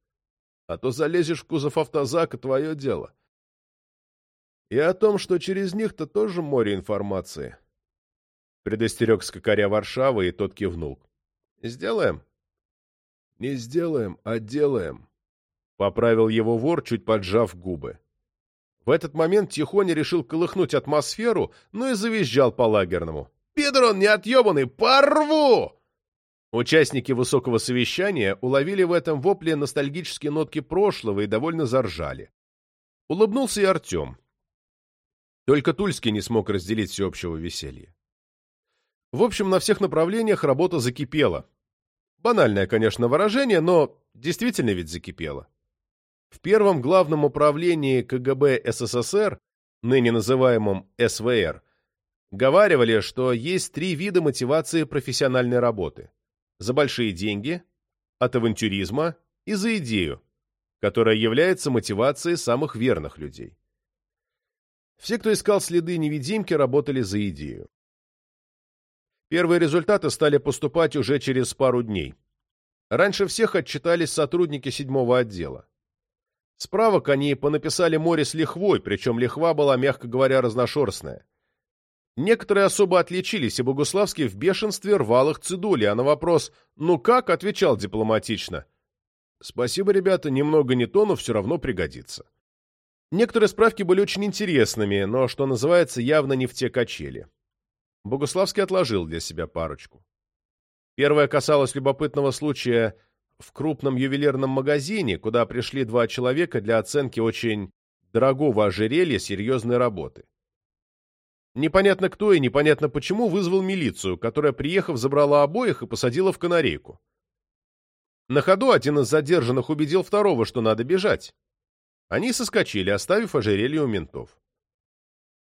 а то залезешь в кузов автозака, твое дело. И о том, что через них-то тоже море информации. Предостерег скакаря Варшавы, и тот кивнул. Сделаем? Не сделаем, а делаем. Поправил его вор, чуть поджав губы. В этот момент Тихоня решил колыхнуть атмосферу, но и завизжал по-лагерному. Пидор неотъебанный! Порву!» Участники высокого совещания уловили в этом вопле ностальгические нотки прошлого и довольно заржали. Улыбнулся и Артем. Только Тульский не смог разделить всеобщего веселья. В общем, на всех направлениях работа закипела. Банальное, конечно, выражение, но действительно ведь закипела. В первом главном управлении КГБ СССР, ныне называемом СВР, Говаривали, что есть три вида мотивации профессиональной работы. За большие деньги, от авантюризма и за идею, которая является мотивацией самых верных людей. Все, кто искал следы невидимки, работали за идею. Первые результаты стали поступать уже через пару дней. Раньше всех отчитались сотрудники седьмого отдела. Справок они понаписали море с лихвой, причем лихва была, мягко говоря, разношерстная. Некоторые особо отличились, и Богуславский в бешенстве рвал их цедули, а на вопрос «ну как?» отвечал дипломатично. «Спасибо, ребята, немного не то, но все равно пригодится». Некоторые справки были очень интересными, но, что называется, явно не в те качели. Богуславский отложил для себя парочку. Первая касалась любопытного случая в крупном ювелирном магазине, куда пришли два человека для оценки очень дорогого ожерелья серьезной работы. Непонятно кто и непонятно почему вызвал милицию, которая, приехав, забрала обоих и посадила в канарейку. На ходу один из задержанных убедил второго, что надо бежать. Они соскочили, оставив ожерелье у ментов.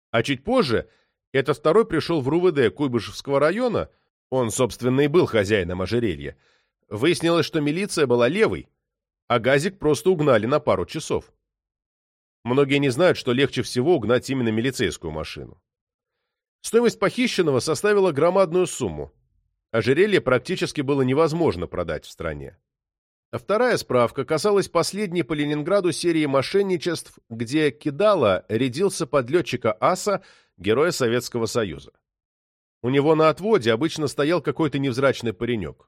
А чуть позже этот второй пришел в РУВД Куйбышевского района, он, собственно, и был хозяином ожерелья. Выяснилось, что милиция была левой, а газик просто угнали на пару часов. Многие не знают, что легче всего угнать именно милицейскую машину. Стоимость похищенного составила громадную сумму. Ожерелье практически было невозможно продать в стране. А вторая справка касалась последней по Ленинграду серии мошенничеств, где Кидала рядился подлетчика АСА, героя Советского Союза. У него на отводе обычно стоял какой-то невзрачный паренек.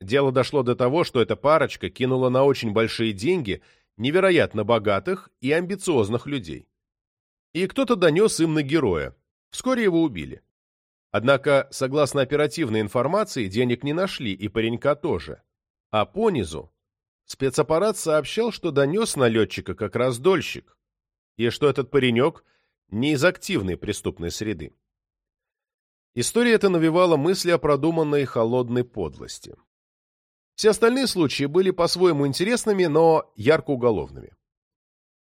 Дело дошло до того, что эта парочка кинула на очень большие деньги невероятно богатых и амбициозных людей. И кто-то донес им на героя, Вскоре его убили. Однако, согласно оперативной информации, денег не нашли, и паренька тоже. А понизу спецаппарат сообщал, что донес налетчика как раз дольщик, и что этот паренек не из активной преступной среды. История эта навевала мысли о продуманной холодной подлости. Все остальные случаи были по-своему интересными, но ярко уголовными.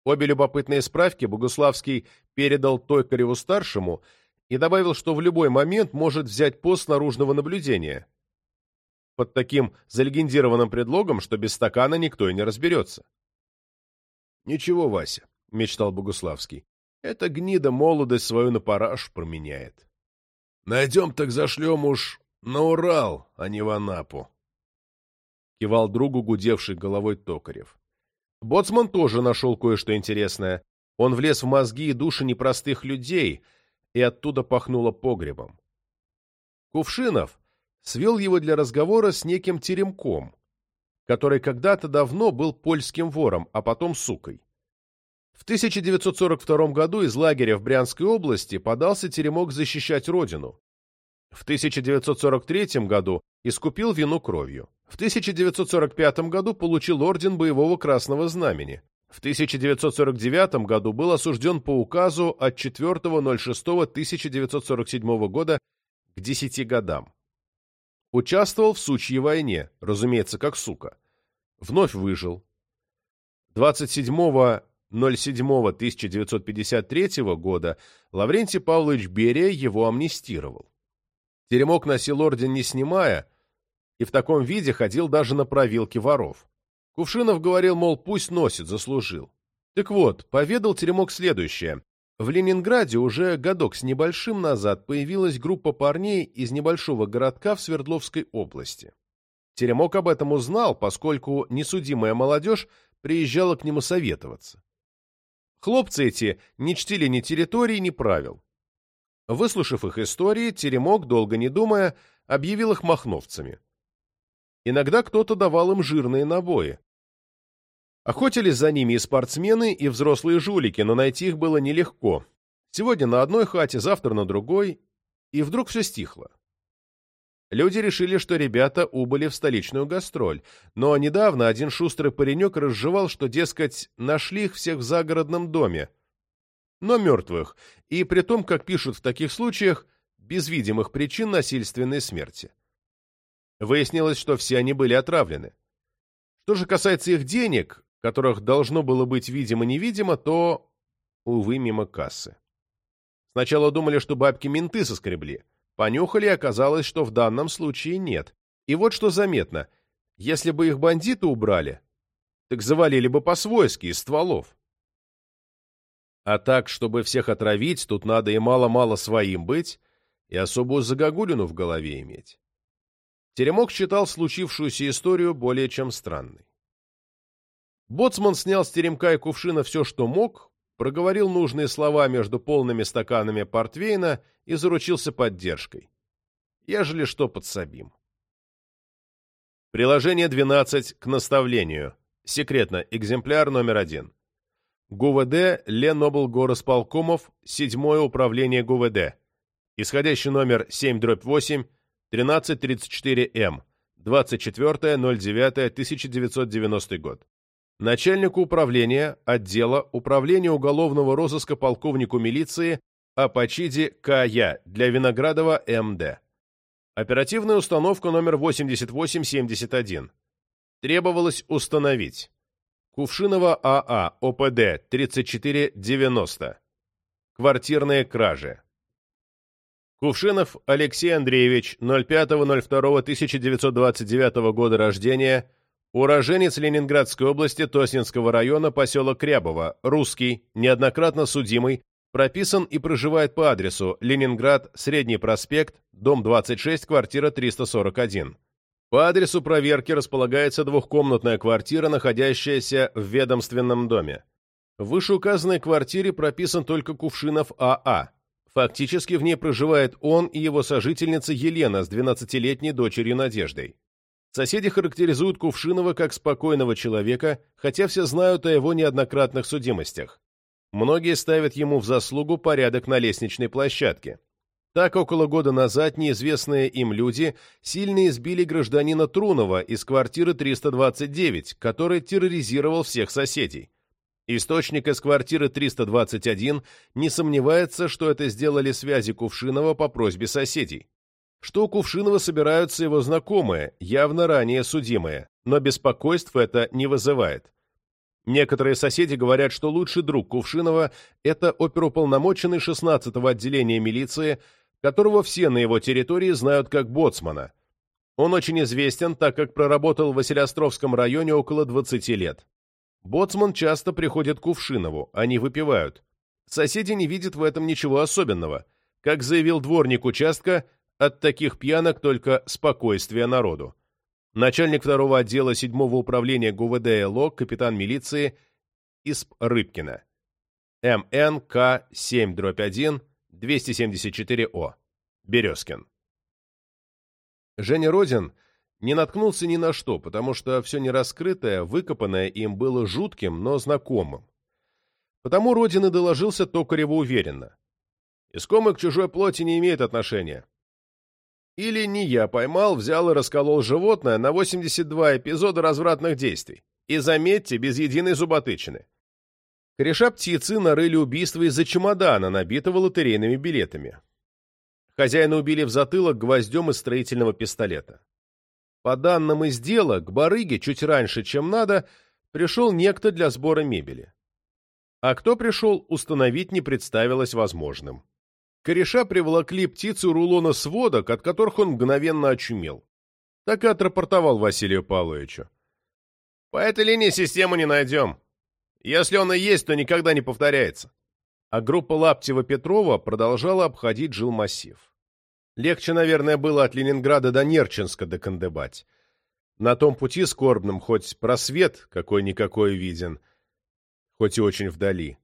Обе любопытные справки Богуславский передал Тойкареву-старшему и добавил, что в любой момент может взять пост наружного наблюдения. Под таким залегендированным предлогом, что без стакана никто и не разберется. «Ничего, Вася», — мечтал Богуславский, — «эта гнида молодость свою на параш променяет». «Найдем, так зашлем уж на Урал, а не в Анапу», — кивал другу гудевший головой Токарев. Боцман тоже нашел кое-что интересное. Он влез в мозги и души непростых людей, и оттуда пахнуло погребом. Кувшинов свел его для разговора с неким теремком, который когда-то давно был польским вором, а потом сукой. В 1942 году из лагеря в Брянской области подался теремок защищать родину. В 1943 году искупил вину кровью. В 1945 году получил орден Боевого Красного Знамени. В 1949 году был осужден по указу от 4.06.1947 года к 10 годам. Участвовал в Сучьей войне, разумеется, как сука. Вновь выжил. 27.07.1953 года Лаврентий Павлович Берия его амнистировал. Теремок носил орден не снимая, и в таком виде ходил даже на провилки воров. Кувшинов говорил, мол, пусть носит, заслужил. Так вот, поведал Теремок следующее. В Ленинграде уже годок с небольшим назад появилась группа парней из небольшого городка в Свердловской области. Теремок об этом узнал, поскольку несудимая молодежь приезжала к нему советоваться. Хлопцы эти не чтили ни территории, ни правил. Выслушав их истории, Теремок, долго не думая, объявил их махновцами. Иногда кто-то давал им жирные набои. Охотились за ними и спортсмены, и взрослые жулики, но найти их было нелегко. Сегодня на одной хате, завтра на другой, и вдруг все стихло. Люди решили, что ребята убыли в столичную гастроль, но недавно один шустрый паренек разжевал, что, дескать, нашли их всех в загородном доме, но мертвых, и при том, как пишут в таких случаях, без видимых причин насильственной смерти. Выяснилось, что все они были отравлены. Что же касается их денег, которых должно было быть видимо-невидимо, то, увы, мимо кассы. Сначала думали, что бабки-менты соскребли. Понюхали, оказалось, что в данном случае нет. И вот что заметно. Если бы их бандиты убрали, так завалили бы по-свойски, из стволов. А так, чтобы всех отравить, тут надо и мало-мало своим быть, и особую загогулину в голове иметь. Теремок считал случившуюся историю более чем странной. Боцман снял с теремка и кувшина все, что мог, проговорил нужные слова между полными стаканами портвейна и заручился поддержкой. Ежели что, подсобим. Приложение 12 к наставлению. Секретно. Экземпляр номер один. ГУВД Ленобл горосполкомов, седьмое управление ГУВД. Исходящий номер 7-8, 1334М, 24.09.1990 год. Начальнику управления, отдела, управления уголовного розыска полковнику милиции Апачиди К.Я. для Виноградова М.Д. Оперативная установка номер 8871. Требовалось установить. Кувшинова АА, ОПД, 3490. Квартирные кражи. Кувшинов Алексей Андреевич, 05.02.1929 года рождения, уроженец Ленинградской области Тоснинского района, поселок Крябово, русский, неоднократно судимый, прописан и проживает по адресу Ленинград, Средний проспект, дом 26, квартира 341. По адресу проверки располагается двухкомнатная квартира, находящаяся в ведомственном доме. В вышеуказанной квартире прописан только Кувшинов АА. Фактически в ней проживает он и его сожительница Елена с 12-летней дочерью Надеждой. Соседи характеризуют Кувшинова как спокойного человека, хотя все знают о его неоднократных судимостях. Многие ставят ему в заслугу порядок на лестничной площадке. Так, около года назад неизвестные им люди сильно избили гражданина Трунова из квартиры 329, который терроризировал всех соседей. Источник из квартиры 321 не сомневается, что это сделали связи Кувшинова по просьбе соседей. Что у Кувшинова собираются его знакомые, явно ранее судимые, но беспокойств это не вызывает. Некоторые соседи говорят, что лучший друг Кувшинова – это оперуполномоченный 16-го отделения милиции – которого все на его территории знают как боцмана. Он очень известен, так как проработал в Василиостровском районе около 20 лет. Боцман часто приходит к Кувшинову, они выпивают. Соседи не видят в этом ничего особенного. Как заявил дворник участка, от таких пьянок только спокойствие народу. Начальник второго отдела седьмого управления ГУВД ЛО, капитан милиции Исп Рыбкина. МНК 7-1 274О. Березкин. Женя Родин не наткнулся ни на что, потому что все нераскрытое, выкопанное им было жутким, но знакомым. Потому Родин и доложился Токареву уверенно. Искомый к чужой плоти не имеет отношения. Или не я поймал, взял и расколол животное на 82 эпизода развратных действий. И заметьте, без единой зуботычины. Кореша птицы нарыли убийство из-за чемодана, набитого лотерейными билетами. Хозяина убили в затылок гвоздем из строительного пистолета. По данным из дела, к барыге чуть раньше, чем надо, пришел некто для сбора мебели. А кто пришел, установить не представилось возможным. Кореша приволокли птицу рулона сводок, от которых он мгновенно очумел. Так и отрапортовал Василию Павловичу. «По этой линии систему не найдем. Если он и есть, то никогда не повторяется. А группа Лаптева-Петрова продолжала обходить жилмассив. Легче, наверное, было от Ленинграда до Нерчинска докандыбать. На том пути скорбном хоть просвет какой-никакой виден, хоть и очень вдали.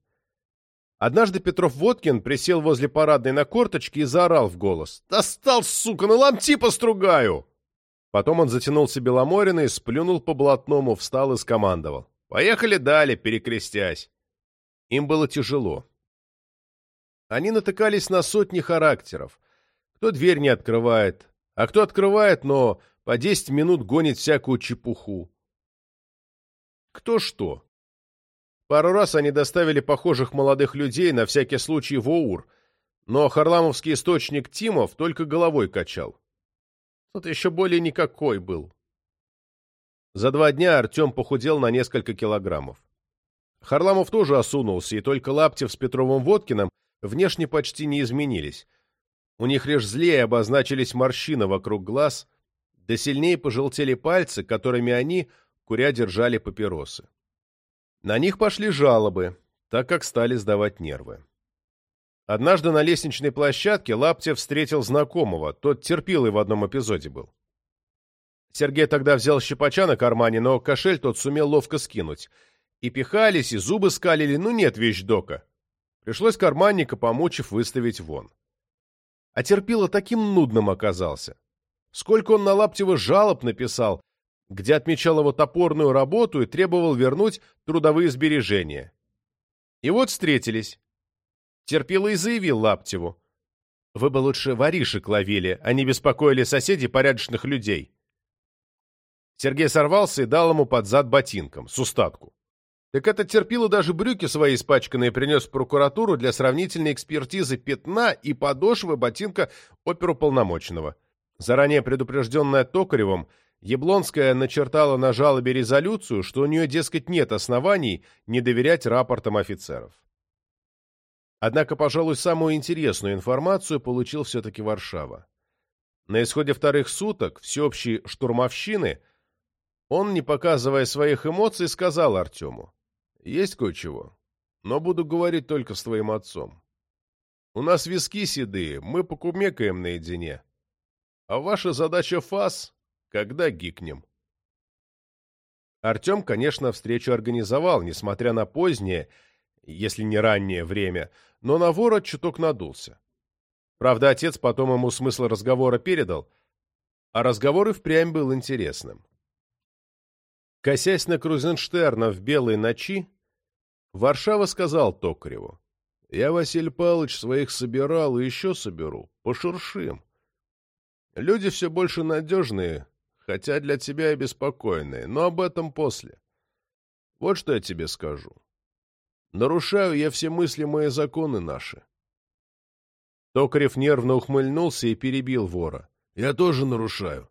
Однажды Петров-Водкин присел возле парадной на корточке и заорал в голос. «Достал, сука, на ломти постругаю!» Потом он затянулся беломориной, сплюнул по блатному, встал и скомандовал. Поехали далее, перекрестясь. Им было тяжело. Они натыкались на сотни характеров. Кто дверь не открывает, а кто открывает, но по десять минут гонит всякую чепуху. Кто что. Пару раз они доставили похожих молодых людей на всякий случай в ОУР, но харламовский источник Тимов только головой качал. Тот еще более никакой был. За два дня Артем похудел на несколько килограммов. Харламов тоже осунулся, и только Лаптев с Петровым-Водкиным внешне почти не изменились. У них лишь злее обозначились морщины вокруг глаз, да сильнее пожелтели пальцы, которыми они, куря, держали папиросы. На них пошли жалобы, так как стали сдавать нервы. Однажды на лестничной площадке Лаптев встретил знакомого, тот терпилый в одном эпизоде был. Сергей тогда взял щипача на кармане, но кошель тот сумел ловко скинуть. И пихались, и зубы скалили, ну нет вещдока. Пришлось карманника, помучив, выставить вон. А терпило таким нудным оказался. Сколько он на Лаптева жалоб написал, где отмечал его топорную работу и требовал вернуть трудовые сбережения. И вот встретились. Терпило и заявил Лаптеву. Вы бы лучше воришек ловили, а не беспокоили соседей порядочных людей. Сергей сорвался и дал ему под зад ботинком, с устатку. Так это терпило даже брюки свои испачканные принес в прокуратуру для сравнительной экспертизы пятна и подошвы ботинка оперуполномоченного. Заранее предупрежденная Токаревым, Яблонская начертала на жалобе резолюцию, что у нее, дескать, нет оснований не доверять рапортам офицеров. Однако, пожалуй, самую интересную информацию получил все-таки Варшава. На исходе вторых суток всеобщей штурмовщины он, не показывая своих эмоций, сказал Артему. «Есть кое-чего, но буду говорить только с твоим отцом. У нас виски седые, мы покумекаем наедине. А ваша задача фас, когда гикнем». Артем, конечно, встречу организовал, несмотря на позднее, если не раннее время, но на вора чуток надулся. Правда, отец потом ему смысл разговора передал, а разговор и впрямь был интересным. Косясь на Крузенштерна в белой ночи, Варшава сказал Токареву, «Я, Василий Павлович, своих собирал и еще соберу, пошуршим. Люди все больше надежные, хотя для тебя и беспокойные, но об этом после. Вот что я тебе скажу. Нарушаю я все мыслимые законы наши». Токарев нервно ухмыльнулся и перебил вора. «Я тоже нарушаю.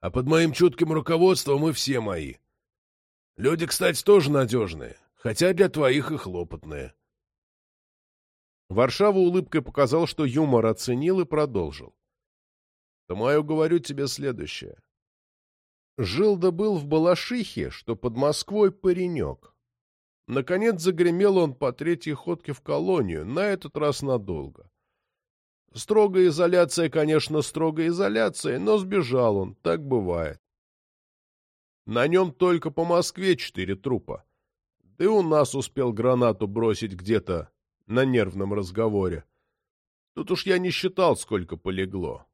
А под моим чутким руководством мы все мои. Люди, кстати, тоже надежные, хотя для твоих и хлопотные. Варшава улыбкой показал, что юмор оценил и продолжил. Тамаю говорю тебе следующее. Жил да был в Балашихе, что под Москвой паренек. Наконец загремел он по третьей ходке в колонию, на этот раз надолго. Строгая изоляция, конечно, строгая изоляция, но сбежал он, так бывает. На нем только по Москве четыре трупа. Ты у нас успел гранату бросить где-то на нервном разговоре. Тут уж я не считал, сколько полегло.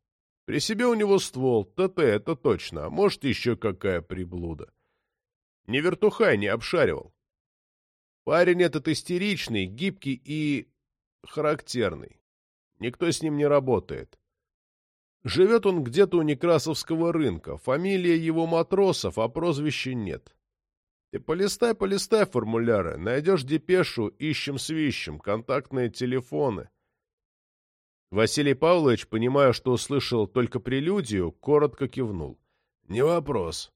При себе у него ствол, ТТ, это точно, а может, еще какая приблуда. Не вертухай, не обшаривал. Парень этот истеричный, гибкий и характерный. Никто с ним не работает. Живет он где-то у Некрасовского рынка, фамилия его Матросов, а прозвища нет. Ты полистай, полистай формуляры, найдешь депешу, ищем-свищем, контактные телефоны. Василий Павлович, понимая, что услышал только прелюдию, коротко кивнул. «Не вопрос».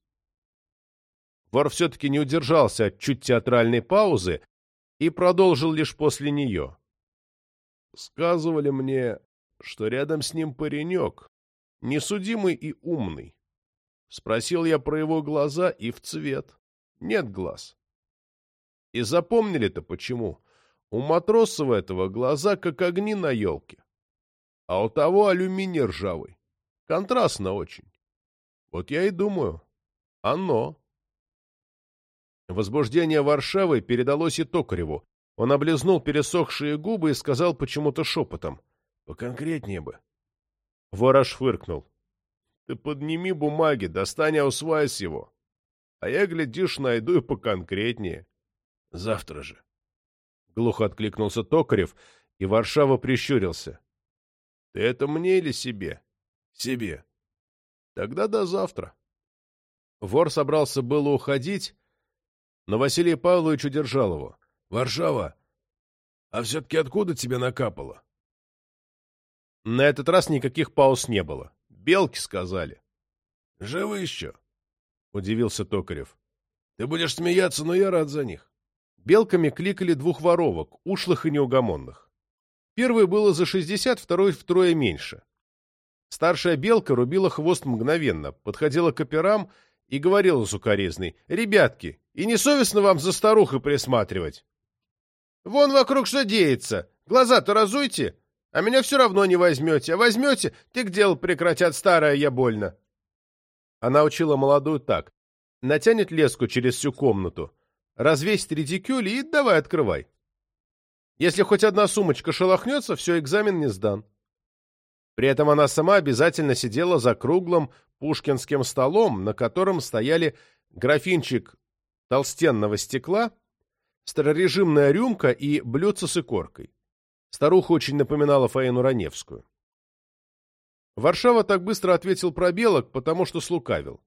Вор все-таки не удержался от чуть театральной паузы и продолжил лишь после нее. «Сказывали мне, что рядом с ним паренек, Несудимый и умный. Спросил я про его глаза и в цвет. Нет глаз. И запомнили-то почему? У Матросова этого глаза как огни на елке. А у того алюминий ржавый. Контрастно очень. Вот я и думаю. Оно. Возбуждение Варшавы передалось и Токареву. Он облизнул пересохшие губы и сказал почему-то шепотом. Поконкретнее бы. Варшава фыркнул. — Ты подними бумаги, достань аусвайс его. А я, глядишь, найду и поконкретнее. — Завтра же. Глухо откликнулся Токарев, и Варшава прищурился. — Ты это мне или себе? — Себе. — Тогда до завтра. Вор собрался было уходить, но Василий Павлович удержал его. — Варшава, а все-таки откуда тебе накапало? На этот раз никаких пауз не было. Белки сказали. — Живы еще? — удивился Токарев. — Ты будешь смеяться, но я рад за них. Белками кликали двух воровок, ушлых и неугомонных. Первый было за шестьдесят, второй втрое меньше. Старшая белка рубила хвост мгновенно, подходила к операм и говорила сукорезной, «Ребятки, и не совестно вам за старухой присматривать?» «Вон вокруг что деется! Глаза-то разуйте!» А меня все равно не возьмете. А возьмете, так дело прекратят старое я больно. Она учила молодую так. Натянет леску через всю комнату, развесить редикюль и давай открывай. Если хоть одна сумочка шелохнется, все, экзамен не сдан. При этом она сама обязательно сидела за круглым пушкинским столом, на котором стояли графинчик толстенного стекла, старорежимная рюмка и блюдце с икоркой. Старуха очень напоминала Фаину Раневскую. Варшава так быстро ответил про белок, потому что слукавил.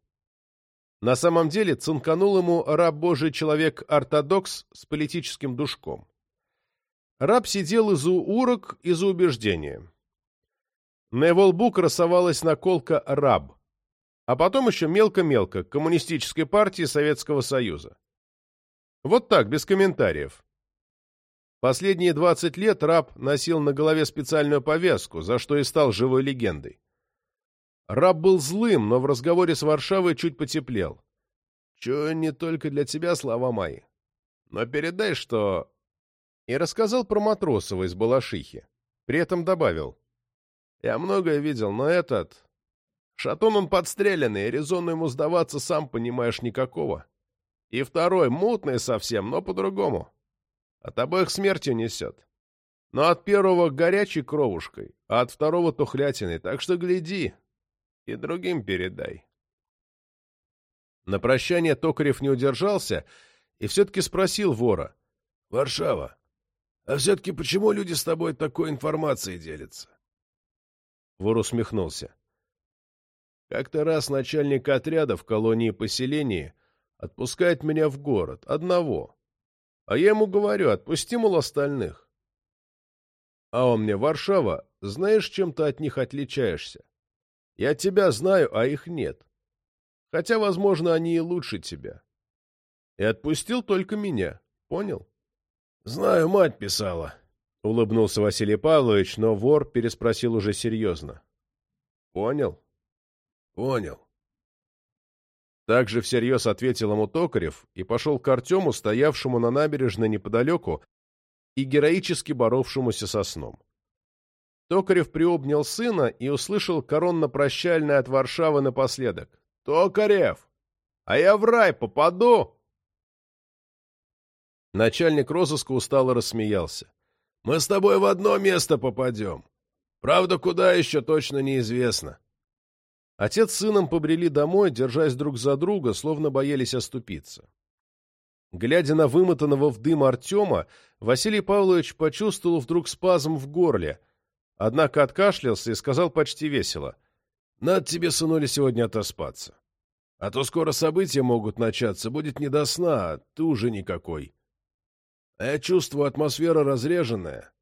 На самом деле цинканул ему раб Божий человек-ортодокс с политическим душком. Раб сидел из-за урок и за убеждения. На его лбу красовалась наколка «раб», а потом еще мелко-мелко Коммунистической партии Советского Союза. Вот так, без комментариев. Последние 20 лет раб носил на голове специальную повязку, за что и стал живой легендой. Раб был злым, но в разговоре с Варшавой чуть потеплел. Чую не только для тебя слова мои. Но передай, что... И рассказал про Матросова из Балашихи. При этом добавил. Я многое видел, но этот... Шатун он подстреленный, резону ему сдаваться, сам понимаешь, никакого. И второй, мутный совсем, но по-другому. От обоих смертью несет. Но от первого горячей кровушкой, а от второго тухлятиной, так что гляди и другим передай. На прощание Токарев не удержался и все-таки спросил вора. — Варшава, а все-таки почему люди с тобой такой информацией делятся? Вор усмехнулся. Как-то раз начальник отряда в колонии-поселении отпускает меня в город, одного. А я ему говорю, отпусти, мол, остальных. А он мне, Варшава, знаешь, чем ты от них отличаешься? Я тебя знаю, а их нет. Хотя, возможно, они и лучше тебя. И отпустил только меня. Понял? — Знаю, мать писала. — улыбнулся Василий Павлович, но вор переспросил уже серьезно. — Понял? — Понял. Также всерьез ответил ему Токарев и пошел к Артему, стоявшему на набережной неподалеку и героически боровшемуся со сном. Токарев приобнял сына и услышал коронно-прощальное от Варшавы напоследок. «Токарев! А я в рай попаду!» Начальник розыска устало рассмеялся. «Мы с тобой в одно место попадем. Правда, куда еще точно неизвестно. Отец с сыном побрели домой, держась друг за друга, словно боялись оступиться. Глядя на вымотанного в дым Артема, Василий Павлович почувствовал вдруг спазм в горле, однако откашлялся и сказал почти весело. — Надо тебе, сынуля, сегодня отоспаться. А то скоро события могут начаться, будет не до сна, а ты уже никакой. А я чувствую, атмосфера разреженная,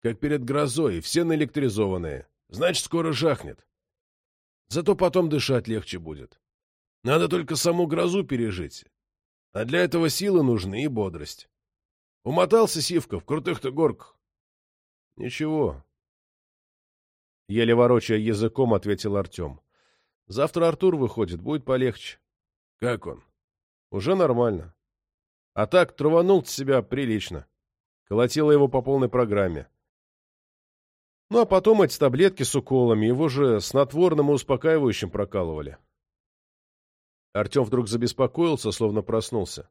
как перед грозой, все наэлектризованные. Значит, скоро жахнет. Зато потом дышать легче будет. Надо только саму грозу пережить. А для этого силы нужны и бодрость. Умотался Сивка в крутых-то горках. — Ничего. Еле ворочая языком, ответил Артем. — Завтра Артур выходит, будет полегче. — Как он? — Уже нормально. А так траванул себя прилично. Колотила его по полной программе. Ну, а потом эти таблетки с уколами, его же снотворным и успокаивающим прокалывали. Артем вдруг забеспокоился, словно проснулся.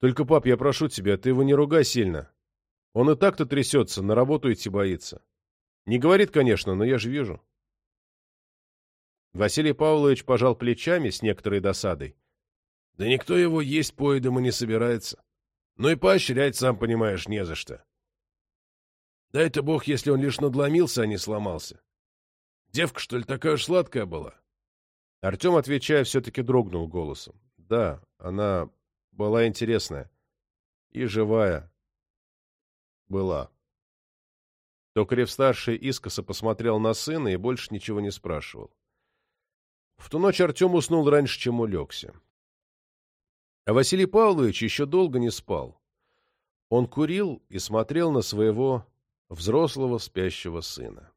«Только, пап, я прошу тебя, ты его не ругай сильно. Он и так-то трясется, на работу идти боится. Не говорит, конечно, но я же вижу». Василий Павлович пожал плечами с некоторой досадой. «Да никто его есть поедом и не собирается. Ну и поощрять, сам понимаешь, не за что. Дай-то бог, если он лишь надломился, а не сломался. Девка, что ли, такая уж сладкая была? Артем, отвечая, все-таки дрогнул голосом. Да, она была интересная. И живая. Была. Токарев-старший искоса посмотрел на сына и больше ничего не спрашивал. В ту ночь Артем уснул раньше, чем улегся. А Василий Павлович еще долго не спал. Он курил и смотрел на своего взрослого спящего сына.